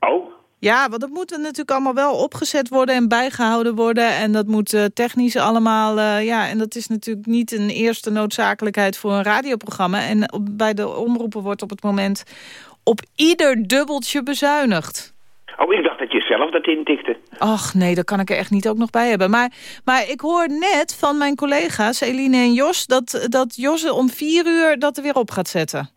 Oh, Ja, want dat moet natuurlijk allemaal wel opgezet worden en bijgehouden worden. En dat moet eh, technisch allemaal... eh, ja, en dat is natuurlijk niet een eerste noodzakelijkheid voor een radioprogramma. En op, bij de omroepen wordt op het moment op ieder dubbeltje bezuinigd. oh ik dacht dat je zelf dat intikte. Ach nee, daar kan ik er echt niet ook nog bij hebben. Maar, maar ik hoor net van mijn collega's, Eline en Jos... dat, dat Jos om vier uur dat er weer op gaat zetten.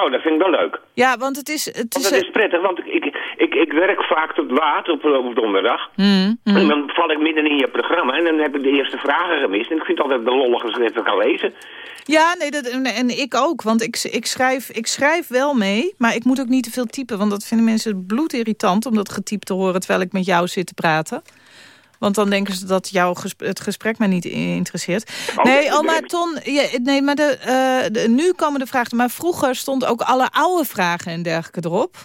Oh, dat vind ik wel leuk. Ja, want het is... Het Want is dat is prettig, want ik, ik, ik, ik werk vaak tot laat op, op donderdag. Mm, mm. En dan val ik midden in je programma en dan heb ik de eerste vragen gemist. En ik vind het altijd de lollige dat ik kan lezen. Ja, nee, dat, en, en ik ook. Want ik, ik, schrijf, ik schrijf wel mee, maar ik moet ook niet te veel typen. Want dat vinden mensen bloedirritant om dat getypt te horen... terwijl ik met jou zit te praten. Want dan denken ze dat jouw het gesprek mij niet interesseert. Oh, nee, maar. Ton, ja, nee, maar de, eh, de- nu komen de vragen. Maar vroeger stond ook alle oude vragen en dergelijke erop.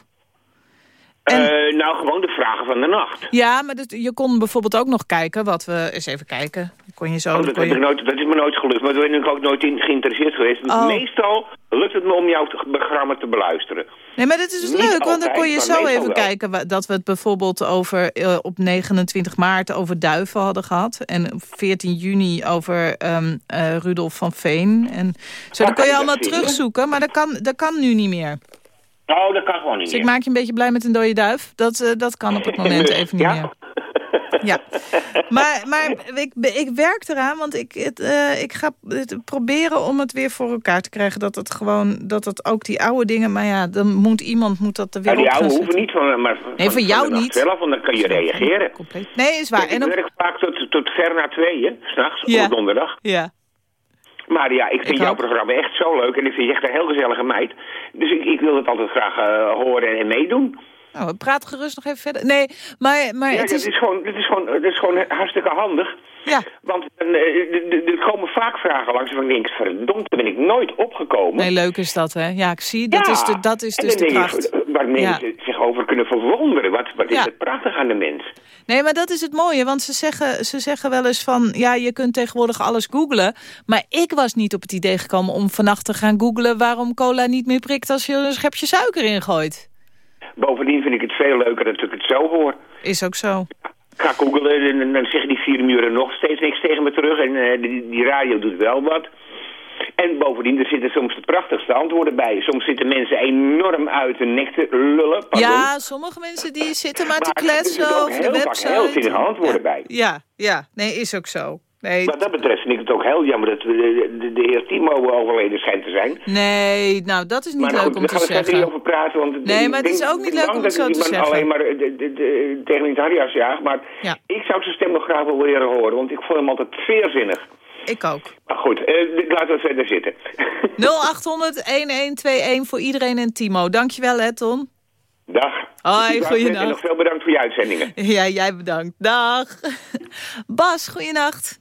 En- Eh, nou, gewoon de vragen van de nacht. Ja, maar dat- je kon bijvoorbeeld ook nog kijken wat we... Eens even kijken. Kon je zo... Oh, dat, kon je- nooit, dat is me nooit gelukt, maar daar ben ik ook nooit in geïnteresseerd geweest. Oh. Meestal lukt het me om jouw programma te beluisteren. Nee, maar dat is dus Niet leuk, want dan kon je zo even wel. kijken... dat we het bijvoorbeeld over eh, op 29 maart over duiven hadden gehad. En op 14 juni over ehm, eh, Rudolf van Veen. En zo, dan kon je allemaal terugzoeken, maar dat kan, dat kan nu niet meer. Oh, dat kan gewoon niet Dus ik maak je een beetje blij met een dode duif. Dat, eh, dat kan op het moment Dus, even niet ja? meer. Ja, maar, maar ik, ik werk eraan, want ik, het, eh, ik ga het proberen om het weer voor elkaar te krijgen. Dat het gewoon, dat het ook die oude dingen, maar ja, dan moet iemand moet dat er weer Nou, die oude hoeven niet, van, maar van, Nee, voor jou niet. zelf, want dan kan je reageren. Compleet. Nee, is waar. En ik op, werk vaak tot, tot ver na tweeën, s'nachts, Ja. op donderdag. ja. Maar ja, ik vind Ik jouw programma echt zo leuk en ik vind je echt een heel gezellige meid. Dus ik, ik wil het altijd graag eh, horen en, en meedoen. Nou, we praten gerust nog even verder. Nee, maar, maar Ja, het is... is, gewoon, dat, is gewoon, dat is gewoon hartstikke handig. Ja. Want eh, er- komen vaak vragen langs ik denk, verdomd, daar ben ik nooit opgekomen. Nee, leuk is dat, hè? Ja, ik zie, dat Ja. is, de, dat is dus de kracht. ik, waar mensen zich over kunnen verwonderen. Wat, wat is het prachtig aan de mens. Nee, maar dat is het mooie, want ze zeggen, ze zeggen wel eens van... ja, je kunt tegenwoordig alles googlen. Maar ik was niet op het idee gekomen om vannacht te gaan googlen... waarom cola niet meer prikt als je er een schepje suiker in gooit. Bovendien vind ik het veel leuker dat ik het zo hoor. Is ook zo. Ik ga googlen en dan zeggen die vier muren nog steeds niks tegen me terug. En eh, die, die radio doet wel wat. En bovendien, er zitten soms de prachtigste antwoorden bij. Soms zitten mensen enorm uit hun nek te lullen. Pardon. Ja, sommige mensen die zitten maar, te Maar er kletsen over de website. heel zinnige antwoorden ja. bij. Ja, ja, nee, is ook zo. Nee, Wat dat betreft vind ik het ook heel jammer dat we de, de, de heer Timo overleden schijnt te zijn. nee, nou, dat is niet maar leuk goed, om daar te gaan we niet zeggen. over praten. Want Nee, maar het is ook niet leuk om het zo te zeggen. alleen maar de, de, de, tegen het harjas jaag. Maar Ja. ik zou zijn stem nog graag wel willen horen, want ik vond hem altijd zeer zinnig. Ik ook. Maar goed, eh, laten we verder zitten. 0800-1121 voor iedereen en Timo. Dankjewel, hè, Ton. Dag. Hoi, Dag, goeiedag. En nog veel bedankt voor je uitzendingen. Ja, jij bedankt. Dag. Bas, goeienacht.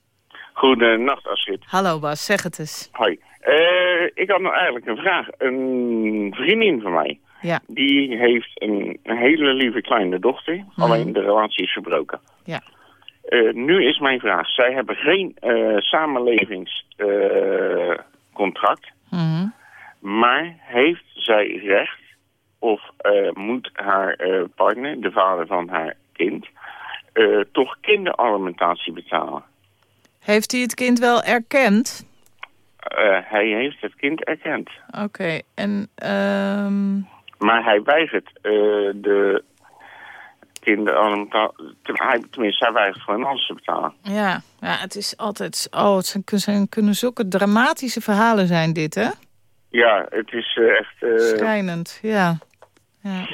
Goedenacht, Astrid. Hallo Bas, zeg het eens. Hoi. Eh, ik had nou eigenlijk een vraag. Een vriendin van mij, Ja. die heeft een, een hele lieve kleine dochter. Alleen de relatie is verbroken. Ja. Eh, nu is mijn vraag. Zij hebben geen eh samenlevingscontract. Mhm. maar heeft zij recht of moet haar partner, de vader van haar kind, toch kinderalimentatie betalen? Heeft hij het kind wel erkend? Eh, hij heeft het kind erkend. Oké, en... ehm, Maar hij weigert eh, de kinderalimentatie... Hij, tenminste, hij weigert gewoon alles te betalen. ja, ja, het is altijd... Oh, het zijn, zijn, kunnen zulke dramatische verhalen zijn dit, hè? Ja, het is eh, echt... eh, Schrijnend, ja. ja.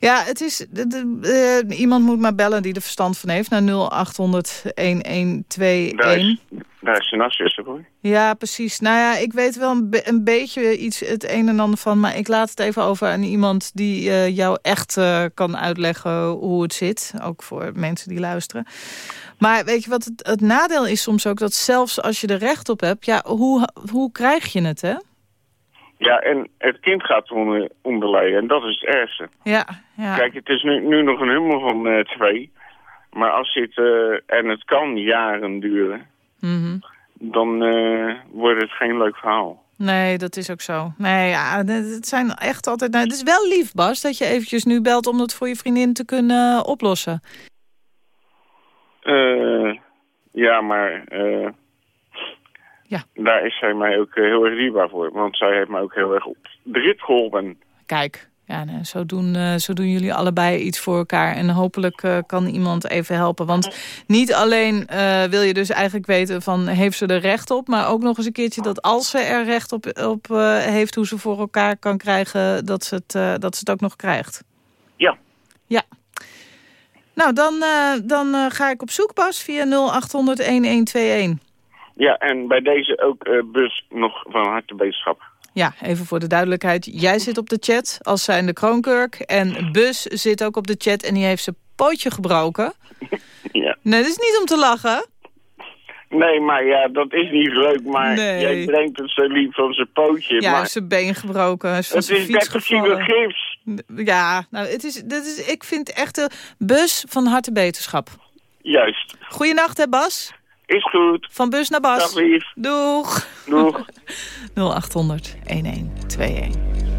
Ja, het is, de, de, uh, iemand moet maar bellen die er verstand van heeft... naar 0800 1121. Daar is, daar is voor. Ja, precies. Nou ja, ik weet wel een, be een, beetje iets het een en ander van... maar ik laat het even over aan iemand die uh, jou echt uh, kan uitleggen hoe het zit. Ook voor mensen die luisteren. Maar weet je wat het, het nadeel is soms ook? Dat zelfs als je er recht op hebt... ja, hoe, hoe krijg je het, hè? Ja, en het kind gaat onder, onderlijden en dat is het ergste. Ja, ja. Kijk, het is nu, nu nog een humor van uh, twee. Maar als dit, uh, en het kan jaren duren, mm -hmm. dan uh, wordt het geen leuk verhaal. Nee, dat is ook zo. Nee, ja, het zijn echt altijd... Nou, het is wel lief, Bas, dat je eventjes nu belt om het voor je vriendin te kunnen oplossen. ja, maar... Ja. Daar is zij mij ook heel erg dierbaar voor. Want zij heeft mij ook heel erg op de rit geholpen. Kijk, ja, nee, zo, doen, uh, zo doen jullie allebei iets voor elkaar. En hopelijk uh, kan iemand even helpen. Want niet alleen uh, wil je dus eigenlijk weten van heeft ze er recht op... maar ook nog eens een keertje dat als ze er recht op, op heeft... hoe ze voor elkaar kan krijgen dat ze het, dat ze het ook nog krijgt. Ja. Ja. Nou, dan, dan ga ik op zoek, Bas, via 0800-1121. Ja, en bij deze ook uh, Bus nog van harte beterschap. Ja, even voor de duidelijkheid. Jij zit op de chat als zijnde Kroonkurk. En Bus zit ook op de chat en die heeft zijn pootje gebroken. ja. Nee, dat is niet om te lachen. Nee, maar ja, dat is niet leuk. Maar nee. jij brengt het zo lief van zijn pootje. Ja, maar... zijn been gebroken. Hij is van het zijn is fiets 30 kilo gevallen. gips. Ja, nou, het is, dit is, ik vind echt de Bus van harte beterschap. Juist. Goeienacht, hè Bas? Is goed. Van Bus naar Bas. Dag lief. Doeg. Doeg. 0800 1121.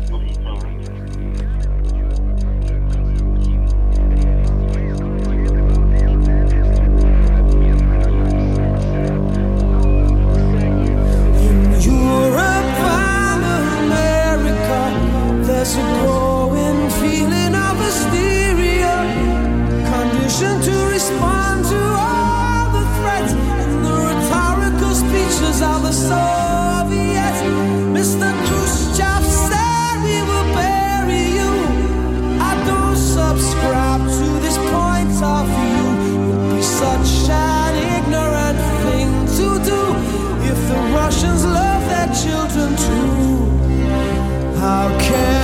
Russians love their children too. How can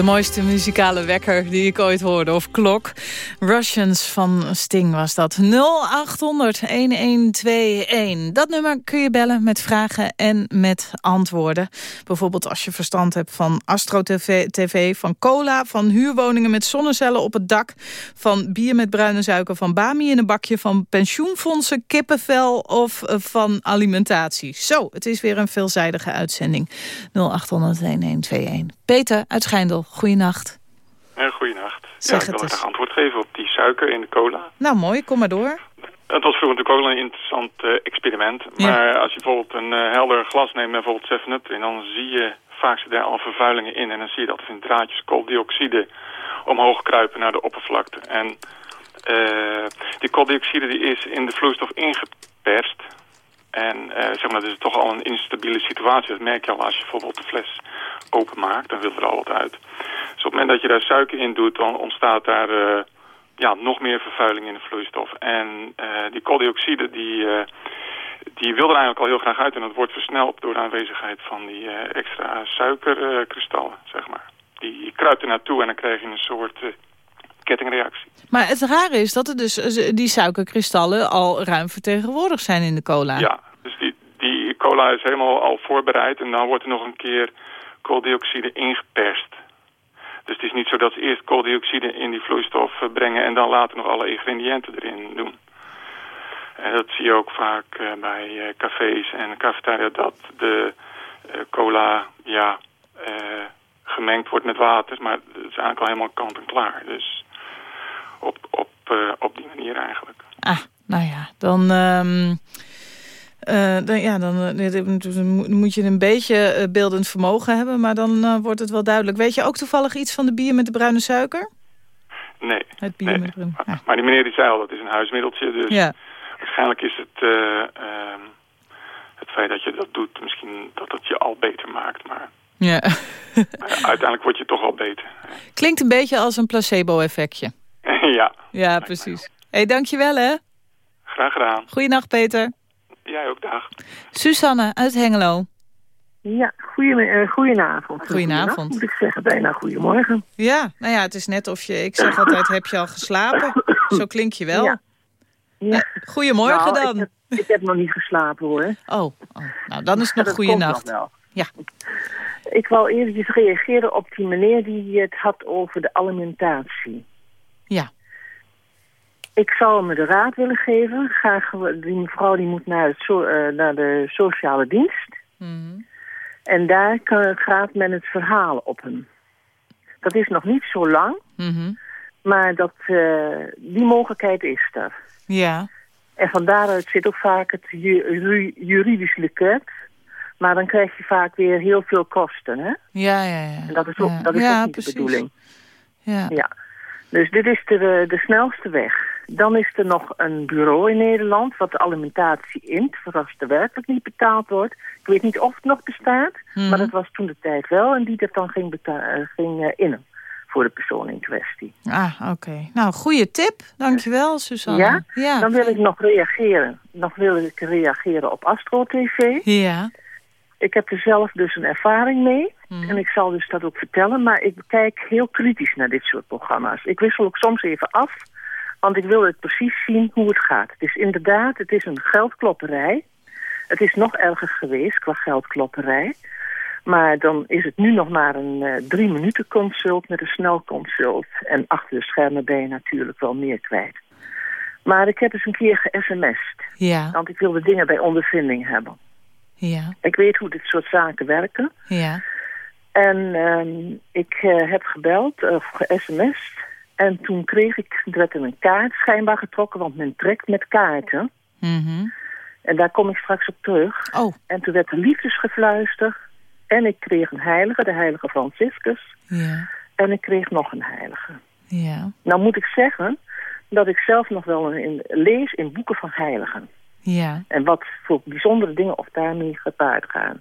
De mooiste muzikale wekker die ik ooit hoorde. Of klok. Russians van Sting was dat. 0800-1121. Dat nummer kun je bellen met vragen en met antwoorden. Bijvoorbeeld als je verstand hebt van Astro TV, TV, van cola... van huurwoningen met zonnecellen op het dak... van bier met bruine suiker, van bami in een bakje... van pensioenfondsen, kippenvel of eh, van alimentatie. Zo, het is weer een veelzijdige uitzending. 0800-1121. Peter uit Schijndel, goeienacht. Goeienacht. Zeg ja, ik het wil eens. graag antwoord geven op die suiker in de cola. Nou, mooi, kom maar door. Het was vroeger natuurlijk ook wel een interessant eh, experiment. Ja. Maar als je bijvoorbeeld een eh, helder glas neemt met bijvoorbeeld 7-Up... en dan zie je, vaak zitten er al vervuilingen in... en dan zie je dat er in draadjes kooldioxide omhoog kruipen naar de oppervlakte. En eh, die kooldioxide die is in de vloeistof ingeperst... En zeg maar, dat is toch al een instabiele situatie. Dat merk je al als je bijvoorbeeld de fles openmaakt. Dan wil er al wat uit. Dus op het moment dat je daar suiker in doet, dan ontstaat daar eh, ja, nog meer vervuiling in de vloeistof. En eh, die kooldioxide, die, eh, die wil er eigenlijk al heel graag uit. En dat wordt versneld door de aanwezigheid van die extra suikerkristallen, zeg maar. Die kruipt er naartoe en dan krijg je een soort kettingreactie. Maar het rare is dat er dus die suikerkristallen al ruim vertegenwoordigd zijn in de cola. Ja, dus die, die cola is helemaal al voorbereid en dan wordt er nog een keer kooldioxide ingeperst. Dus het is niet zo dat ze eerst kooldioxide in die vloeistof eh, brengen en dan later nog alle ingrediënten erin doen. En dat zie je ook vaak eh, bij eh, cafés en cafetaria dat de cola ja, gemengd wordt met water, maar het is eigenlijk al helemaal kant en klaar. Dus op, op, op die manier eigenlijk. Ah, nou ja, dan... ehm, eh, dan, ja, dan eh, dan moet je een beetje eh, beeldend vermogen hebben, maar dan wordt het wel duidelijk. Weet je ook toevallig iets van de bier met de bruine suiker? Nee. Het bier nee. met bruine ja. Maar die meneer die zei al, dat is een huismiddeltje. Dus Ja. waarschijnlijk is het, eh, ehm, het feit dat je dat doet, misschien dat het je al beter maakt. Maar ja. uiteindelijk word je toch al beter. Klinkt een beetje als een placebo-effectje. ja, Ja, precies. Hé, hey, dankjewel hè. graag gedaan. Goeienacht Peter. Jij ook, dag. Susanne uit Hengelo. Ja, goeie, eh, goedenavond. Goedenavond. Moet ik zeggen, bijna goedemorgen. Ja, nou ja, het is net of je... Ik zeg altijd, heb je al geslapen? Zo klink je wel. Ja. ja. Goedemorgen Nou, dan. Ik heb, ik heb nog niet geslapen hoor. Oh, oh, nou dan is het nog Dat goede nacht. Ja. Ik wou eventjes reageren op die meneer die het had over de alimentatie. Ja. Ik zou hem de raad willen geven. Graag, die mevrouw die moet naar, so- eh, naar de sociale dienst. Mhm. En daar kan, gaat men het verhaal op hem. Dat is nog niet zo lang, Mhm. maar dat, eh, die mogelijkheid is er. Ja. En van daaruit zit ook vaak het ju- ju- juridisch loket. Maar dan krijg je vaak weer heel veel kosten, hè? Ja, ja, ja. En dat is ook, Ja. dat is Ja, ook niet precies. de bedoeling. Ja. Ja. Dus dit is de, de snelste weg. Dan is er nog een bureau in Nederland wat de alimentatie int, voor als er werkelijk niet betaald wordt. Ik weet niet of het nog bestaat, Mhm. maar dat was toen de tijd wel. En die dat dan ging, eh, ging eh, innen voor de persoon in kwestie. Ah, oké. Nou, goede tip. Dankjewel, Susanne. Ja? Ja. Dan wil ik nog reageren. Nog wil ik reageren op Astro TV. Ja. Ik heb er zelf dus een ervaring mee. Mhm. En ik zal dus dat ook vertellen. Maar ik kijk heel kritisch naar dit soort programma's. Ik wissel ook soms even af. Want ik wil het precies zien hoe het gaat. Het is inderdaad, het is een geldklopperij. Het is nog erger geweest qua geldklopperij. Maar dan is het nu nog maar een eh, drie minuten consult met een snelconsult. En achter de schermen ben je natuurlijk wel meer kwijt. Maar ik heb eens een keer ge-sms'd. Ja. Want ik wil de dingen bij ondervinding hebben. Ja. Ik weet hoe dit soort zaken werken. Ja. En ehm, ik eh, heb gebeld, of ge-sms'd. En toen kreeg ik, er werd er een kaart schijnbaar getrokken, want men trekt met kaarten. Mhm. En daar kom ik straks op terug. Oh. En toen werd er liefdesgefluister. En ik kreeg een heilige, de heilige Franciscus. Ja. En ik kreeg nog een heilige. Ja. Nou moet ik zeggen dat ik zelf nog wel in, lees in boeken van heiligen. Ja. En wat voor bijzondere dingen of daarmee gepaard gaan.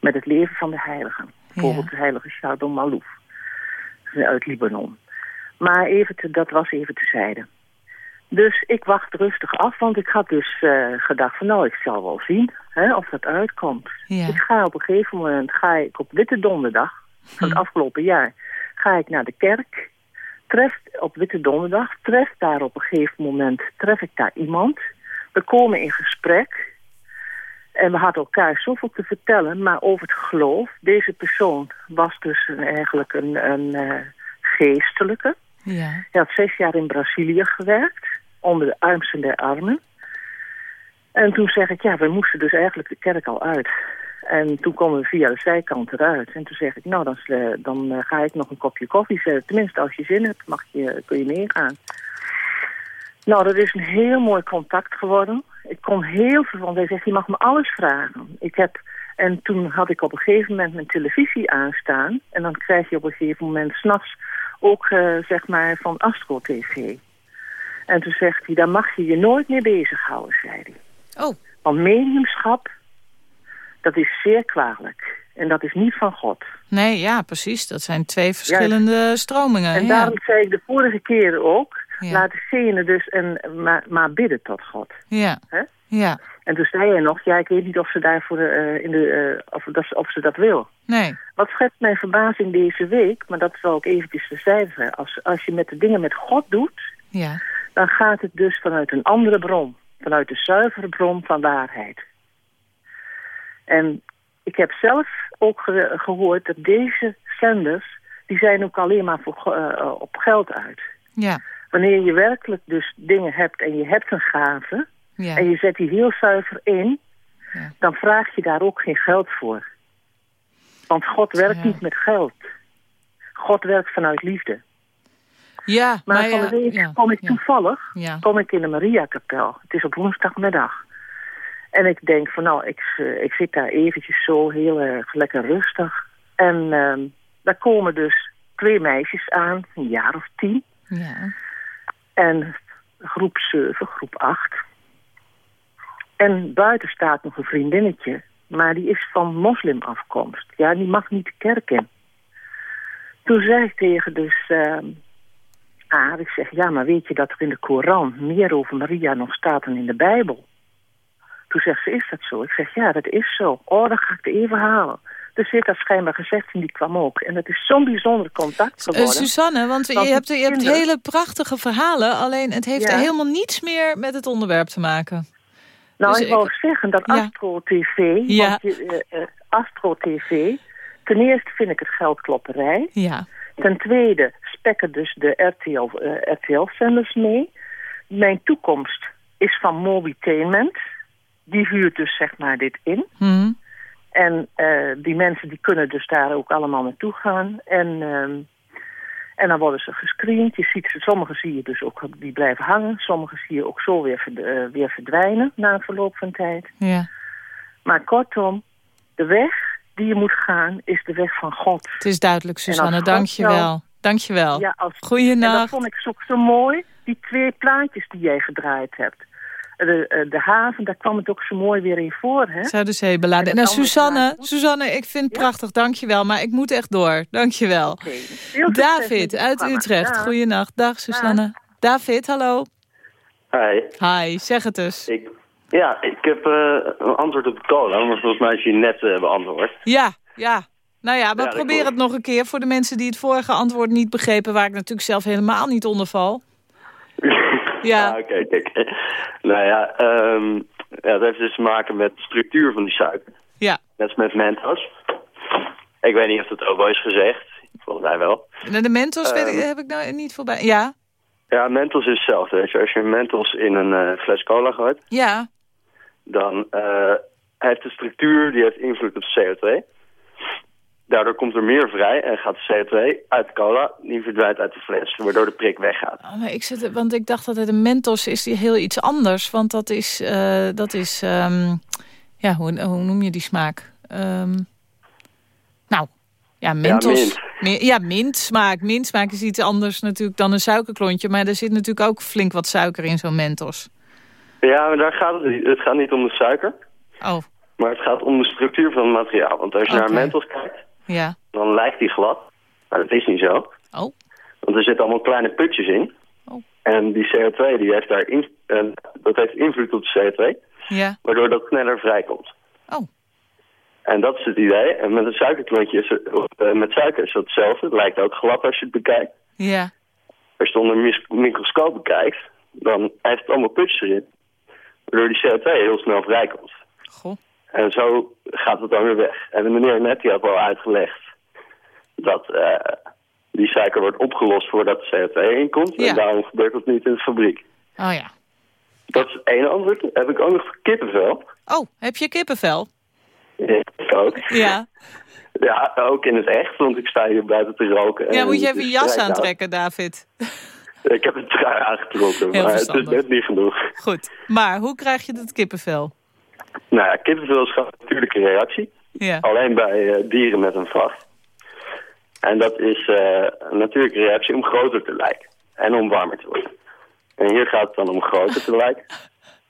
Met het leven van de heiligen. Bijvoorbeeld de heilige Chardon Malouf. Uit Libanon. Maar even te, dat was even tezijde. Dus ik wacht rustig af, want ik had dus eh, gedacht van nou, ik zal wel zien hè, of dat uitkomt. Ja. Ik ga op een gegeven moment ga ik op Witte Donderdag, van het afgelopen jaar, ga ik naar de kerk. Tref op Witte Donderdag, tref daar op een gegeven moment, tref ik daar iemand. We komen in gesprek. En we hadden elkaar zoveel te vertellen, maar over het geloof. Deze persoon was dus een, eigenlijk een, een eh, geestelijke. Ja. Hij had zes jaar in Brazilië gewerkt, onder de armsten der armen. En toen zeg ik, ja, we moesten dus eigenlijk de kerk al uit. En toen komen we via de zijkant eruit. En toen zeg ik, nou, dan, dan eh, ga ik nog een kopje koffie zetten. Tenminste, als je zin hebt, mag je, kun je meegaan. Nou, dat is een heel mooi contact geworden. Ik kon heel veel van. Hij zegt, je mag me alles vragen. Ik heb, en toen had ik op een gegeven moment mijn televisie aanstaan. En dan krijg je op een gegeven moment s'nachts ook, eh, zeg maar, van Astro TV. En toen zegt hij, daar mag je je nooit mee bezighouden, zei hij. Oh. Want mediumschap, dat is zeer kwalijk. En dat is niet van God. Nee, ja, precies. Dat zijn twee verschillende stromingen. En ja. daarom zei ik de vorige keer ook, Ja. laat degene dus en, maar, maar bidden tot God. Ja. Ja. En toen zei hij nog, ja, ik weet niet of ze daarvoor eh, in de, eh, of, dat, of ze dat wil. Nee. Wat schetst mijn verbazing deze week, maar dat zal ik eventjes terzijde. Als, als je met de dingen met God doet, Ja. dan gaat het dus vanuit een andere bron. Vanuit de zuivere bron van waarheid. En ik heb zelf ook ge- gehoord dat deze zenders, die zijn ook alleen maar voor, eh, op geld uit. Ja. Wanneer je werkelijk dus dingen hebt en je hebt een gave... Ja. en je zet die heel zuiver in... dan vraag je daar ook geen geld voor. Want God werkt niet met geld. God werkt vanuit liefde. Ja, Maar, maar van ja, de week kom ik toevallig kom ik in de Mariakapel. Het is op woensdagmiddag. En ik denk van nou, ik, eh, ik zit daar eventjes zo heel erg lekker rustig. En ehm, daar komen dus twee meisjes aan, een jaar of tien. Ja. En groep 7, groep 8. En buiten staat nog een vriendinnetje, maar die is van moslimafkomst. Ja, die mag niet de kerk in. Toen zei ik tegen dus ehm ah, ik zeg, ja, maar weet je dat er in de Koran meer over Maria nog staat dan in de Bijbel? Toen zegt ze, is dat zo? Ik zeg, ja, dat is zo. Oh, dan ga ik het even halen. Dus heeft dat schijnbaar gezegd en die kwam ook. En dat is zo'n bijzonder contact Eh, geworden. Susanne, want je hebt, hele prachtige verhalen... alleen het heeft Ja. helemaal niets meer met het onderwerp te maken. Nou, Dus ik wou zeggen dat. Astro TV, Ja. want je, eh, eh, Astro TV, ten eerste vind ik het geldklopperij. Ja. Ten tweede spekken dus de RTL, RTL-zenders mee. Mijn toekomst is van Mobitainment. Die huurt dus zeg maar dit in. Hm. En eh, die mensen die kunnen dus daar ook allemaal naartoe gaan. En, ehm, en dan worden ze gescreend. Je ziet ze, sommige zie je dus ook die blijven hangen. Sommige zie je ook zo weer, eh, weer verdwijnen na een verloop van tijd. Ja. Maar kortom, de weg die je moet gaan is de weg van God. Het is duidelijk, Susanne. Dank je wel. Dank je wel. Ja, als, En dat Goeienacht. vond ik zo, zo mooi, die twee plaatjes die jij gedraaid hebt. De, eh, de haven, daar kwam het ook zo mooi weer in voor, hè? Zuiderzee beladen. En Nou, Susanne, Susanne, ik vind het prachtig. Dank je wel. Maar ik moet echt door. Dank je wel. succes met David uit. Utrecht. Dag. Goeienacht. Dag, Susanne. David, hallo. Hi. Hi, zeg het eens. Ik, ja, ik heb eh, een antwoord op de cola, maar volgens mij is die net eh, beantwoord. Ja, ja. Nou ja, we Ja, proberen het nog een keer voor de mensen die het vorige antwoord niet begrepen, waar ik natuurlijk zelf helemaal niet onder val. Ja. Ah, Oké, kijk. Nou ja, ja, dat heeft dus te maken met de structuur van die suiker. Ja. Net als met Mentos. Ik weet niet of dat ook wel is gezegd. Volgens mij wel. En de Mentos weet ik- Ehm. heb ik nou niet voorbij. Ja, Ja, Mentos is hetzelfde. Weet je. Als je Mentos in een eh, fles cola gooit, ja, dan eh, heeft de structuur die heeft invloed op CO2. Daardoor komt er meer vrij en gaat de CO2 uit cola, die verdwijnt uit de fles, waardoor de prik weggaat. Oh, maar ik zit, want ik dacht dat het een Mentos is die heel iets anders. Want dat is, eh, dat is ehm, ja, hoe, hoe noem je die smaak? Ehm, nou, ja, Mentos. mint. Me- ja, mintsmaak. Mintsmaak is iets anders natuurlijk dan een suikerklontje. Maar er zit natuurlijk ook flink wat suiker in zo'n Mentos. Ja, maar daar gaat het niet. Het gaat niet om de suiker, Oh, maar het gaat om de structuur van het materiaal. Want als je naar. Mentos kijkt, ja. dan lijkt die glad. Maar dat is niet zo. Oh. Want er zitten allemaal kleine putjes in. Oh. En die CO2 die heeft daar in, en dat heeft invloed op de CO2, Ja. waardoor dat sneller vrijkomt. Oh. En dat is het idee. En met een suikerklontje is het, eh, met suiker is het hetzelfde. Het lijkt ook glad als je het bekijkt. Ja. Als je het onder een microscoop bekijkt, dan heeft het allemaal putjes erin. Waardoor die CO2 heel snel vrijkomt. Goh. En zo gaat het dan weer weg. En de meneer net die had al uitgelegd dat eh, die suiker wordt opgelost voordat de CO2 inkomt. Ja. En daarom gebeurt dat niet in de fabriek. Oh ja. Dat is één antwoord. Heb ik ook nog kippenvel. Oh, heb je kippenvel? Ja, ik ook. Ja. Ja, ook in het echt, want ik sta hier buiten te roken. Ja, moet je even je jas aantrekken, David. Ik heb het trui aangetrokken, Heel maar het is net niet genoeg. Goed. Maar hoe krijg je dat kippenvel? Nou ja, kippenvel is gewoon een natuurlijke reactie. Ja. Alleen bij eh, dieren met een vacht. En dat is eh, een natuurlijke reactie om groter te lijken. En om warmer te worden. En hier gaat het dan om groter te lijken.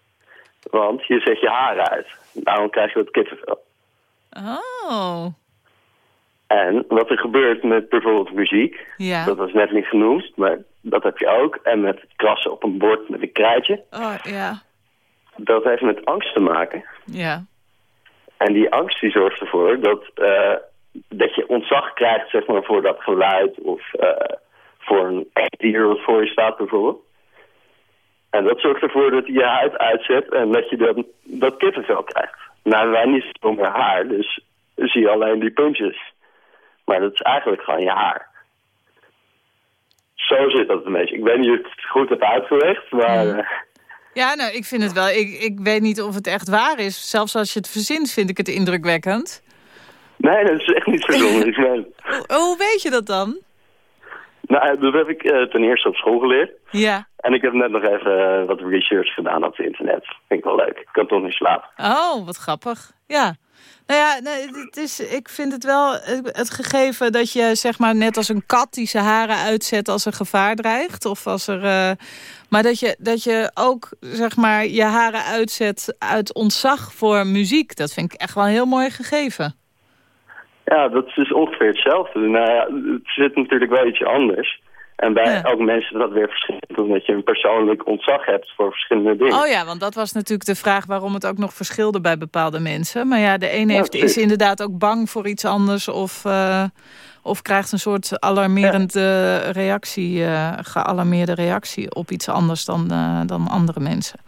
Want je zet je haren uit. Daarom krijg je dat kippenvel. Oh. En wat er gebeurt met bijvoorbeeld muziek, Ja. dat was net niet genoemd, maar dat heb je ook. En met het krassen op een bord met een krijtje, Oh, ja. Dat heeft met angst te maken. Ja. En die angst die zorgt ervoor dat, eh, dat je ontzag krijgt zeg maar, voor dat geluid of eh, voor een echt dier wat voor je staat bijvoorbeeld. En dat zorgt ervoor dat je je huid uitzet en dat je dan dat kippenvel krijgt. Nou, wij niet zonder haar, dus zie je alleen die puntjes. Maar dat is eigenlijk gewoon je haar. Zo zit dat een beetje. Ik weet niet of ik het goed heb uitgelegd, maar... Mhm. Eh, Ja, nou, ik vind het wel... Ik, ik weet niet of het echt waar is. Zelfs als je het verzint, vind ik het indrukwekkend. nee, dat is echt niet verzonnen. Ben- Hoe, weet je dat dan? Nou, dat heb ik eh, ten eerste op school geleerd. Ja. En ik heb net nog even eh, wat research gedaan op het internet. Vind ik wel leuk. Ik kan toch niet slapen. Oh, wat grappig. Ja. Nou ja, nee, het is, ik vind het wel het gegeven dat je zeg maar net als een kat die zijn haren uitzet als er gevaar dreigt. Of als er, eh, maar dat je, dat je ook zeg maar je haren uitzet uit ontzag voor muziek. Dat vind ik echt wel een heel mooi gegeven. Ja, dat is ongeveer hetzelfde. Nou ja, het zit natuurlijk wel ietsje anders. En bij Ja. elk mens is dat weer verschillend. Omdat je een persoonlijk ontzag hebt voor verschillende dingen. Oh ja, want dat was natuurlijk de vraag waarom het ook nog verschilde bij bepaalde mensen. Maar ja, de een Ja, heeft, is inderdaad ook bang voor iets anders of, eh, of krijgt een soort alarmerende reactie, eh, gealarmeerde reactie op iets anders dan, eh, dan andere mensen.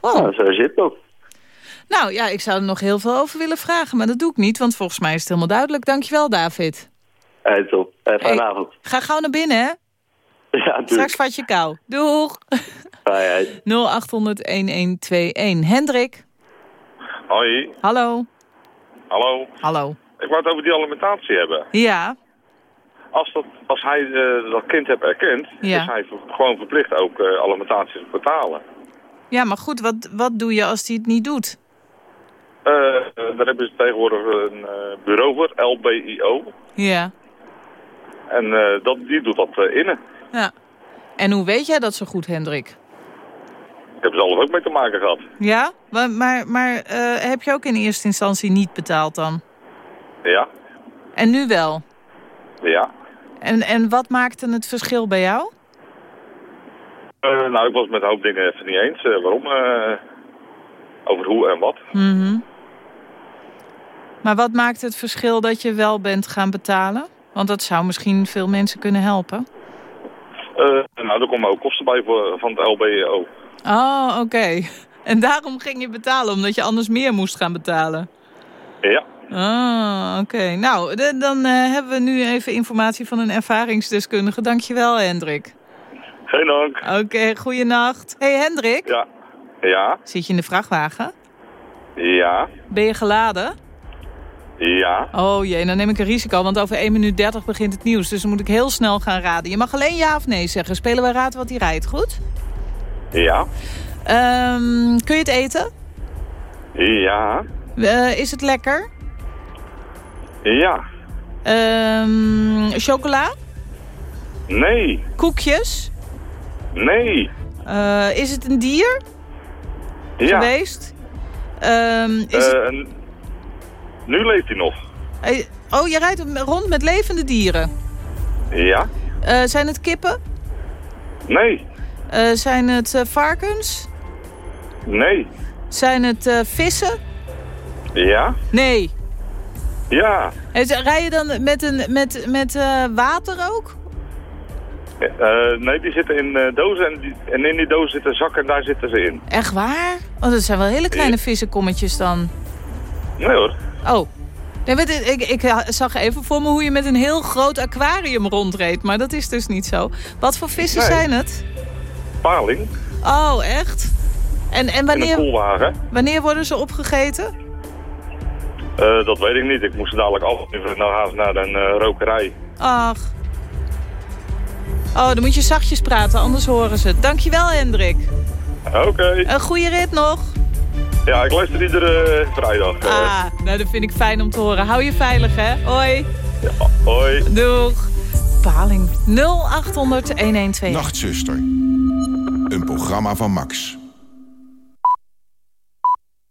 Wow. Nou, zo zit dat. Nou ja, ik zou er nog heel veel over willen vragen, maar dat doe ik niet, want volgens mij is het helemaal duidelijk. Dankjewel, David. Hey, top. Eh, fijne Hey. avond. Ga gauw naar binnen, hè? Ja, Straks doei. vat je kou. Doeg! Bye, hey. 0800-1121. Hendrik, Hoi, hallo. hallo. Hallo. Ik wou het over die alimentatie hebben. Ja, Als, dat, als hij eh, dat kind heeft erkend, Ja. is hij gewoon verplicht ook eh, alimentatie te betalen. Ja, maar goed, wat, wat doe je als hij het niet doet? Eh, eh, daar hebben ze tegenwoordig een eh, bureau voor, LBIO. Ja. En eh, dat, die doet dat innen. Ja. En hoe weet jij dat zo goed, Hendrik? Ik heb er zelf ook mee te maken gehad. Ja? Maar, maar, maar eh, heb je ook in eerste instantie niet betaald dan? Ja, En nu wel? ja. En, en wat maakte het verschil bij jou? Eh, nou, ik was met een hoop dingen even niet eens. Eh, waarom? Over hoe en wat. Mhm. Maar wat maakt het verschil dat je wel bent gaan betalen? Want dat zou misschien veel mensen kunnen helpen. Eh, nou, er komen ook kosten bij voor, van het LBIO. Oh, oké. En daarom ging je betalen, omdat je anders meer moest gaan betalen. Ja. Ah, oké. Nou, de- dan eh, hebben we nu even informatie van een ervaringsdeskundige. Dankjewel, Hendrik. Geen dank. Oké, goeienacht. hey, Hendrik. Ja. Ja. Zit je in de vrachtwagen? Ja. Ben je geladen? Ja. Oh jee, dan neem ik een risico, want over 1 minuut 30 begint het nieuws. Dus dan moet ik heel snel gaan raden. Je mag alleen ja of nee zeggen. Spelen wij raad wat hij rijdt, goed? Ja. Ehm, kun je het eten? Ja. Eh, is het lekker? Ja. Ehm, chocola? Nee. Koekjes? Nee. Eh, is het een dier Ja. geweest? Ehm, is het... Eh, en nu leeft hij nog. Oh, je rijdt rond met levende dieren. Ja. Eh, zijn het kippen? Nee. Eh, zijn het eh, varkens? Nee. Zijn het vissen? Ja. Nee. Ja, En Rij je dan met, een, met, met water ook? nee, die zitten in dozen en, die, en in die doos zitten zakken en daar zitten ze in. Echt waar? Oh, dat zijn wel hele kleine vissenkommetjes dan. Nee hoor. Oh. Nee, ik, ik zag even voor me hoe je met een heel groot aquarium rondreed. Maar dat is dus niet zo. Wat voor vissen Nee. zijn het? Paling Oh, echt? En, en wanneer, wanneer worden ze opgegeten? Eh, dat weet ik niet. Ik moest dadelijk afleveren naar haast naar een eh, rokerij. Ach. Oh, dan moet je zachtjes praten, anders horen ze. Dankjewel, Hendrik. Oké. Een goede rit nog. Ja, ik luister iedere eh, vrijdag. eh. Ah, nou, dat vind ik fijn om te horen. Hou je veilig, hè? Hoi. Hoi. Doeg. Paling 0800 1121. Nachtzuster. Een programma van Max.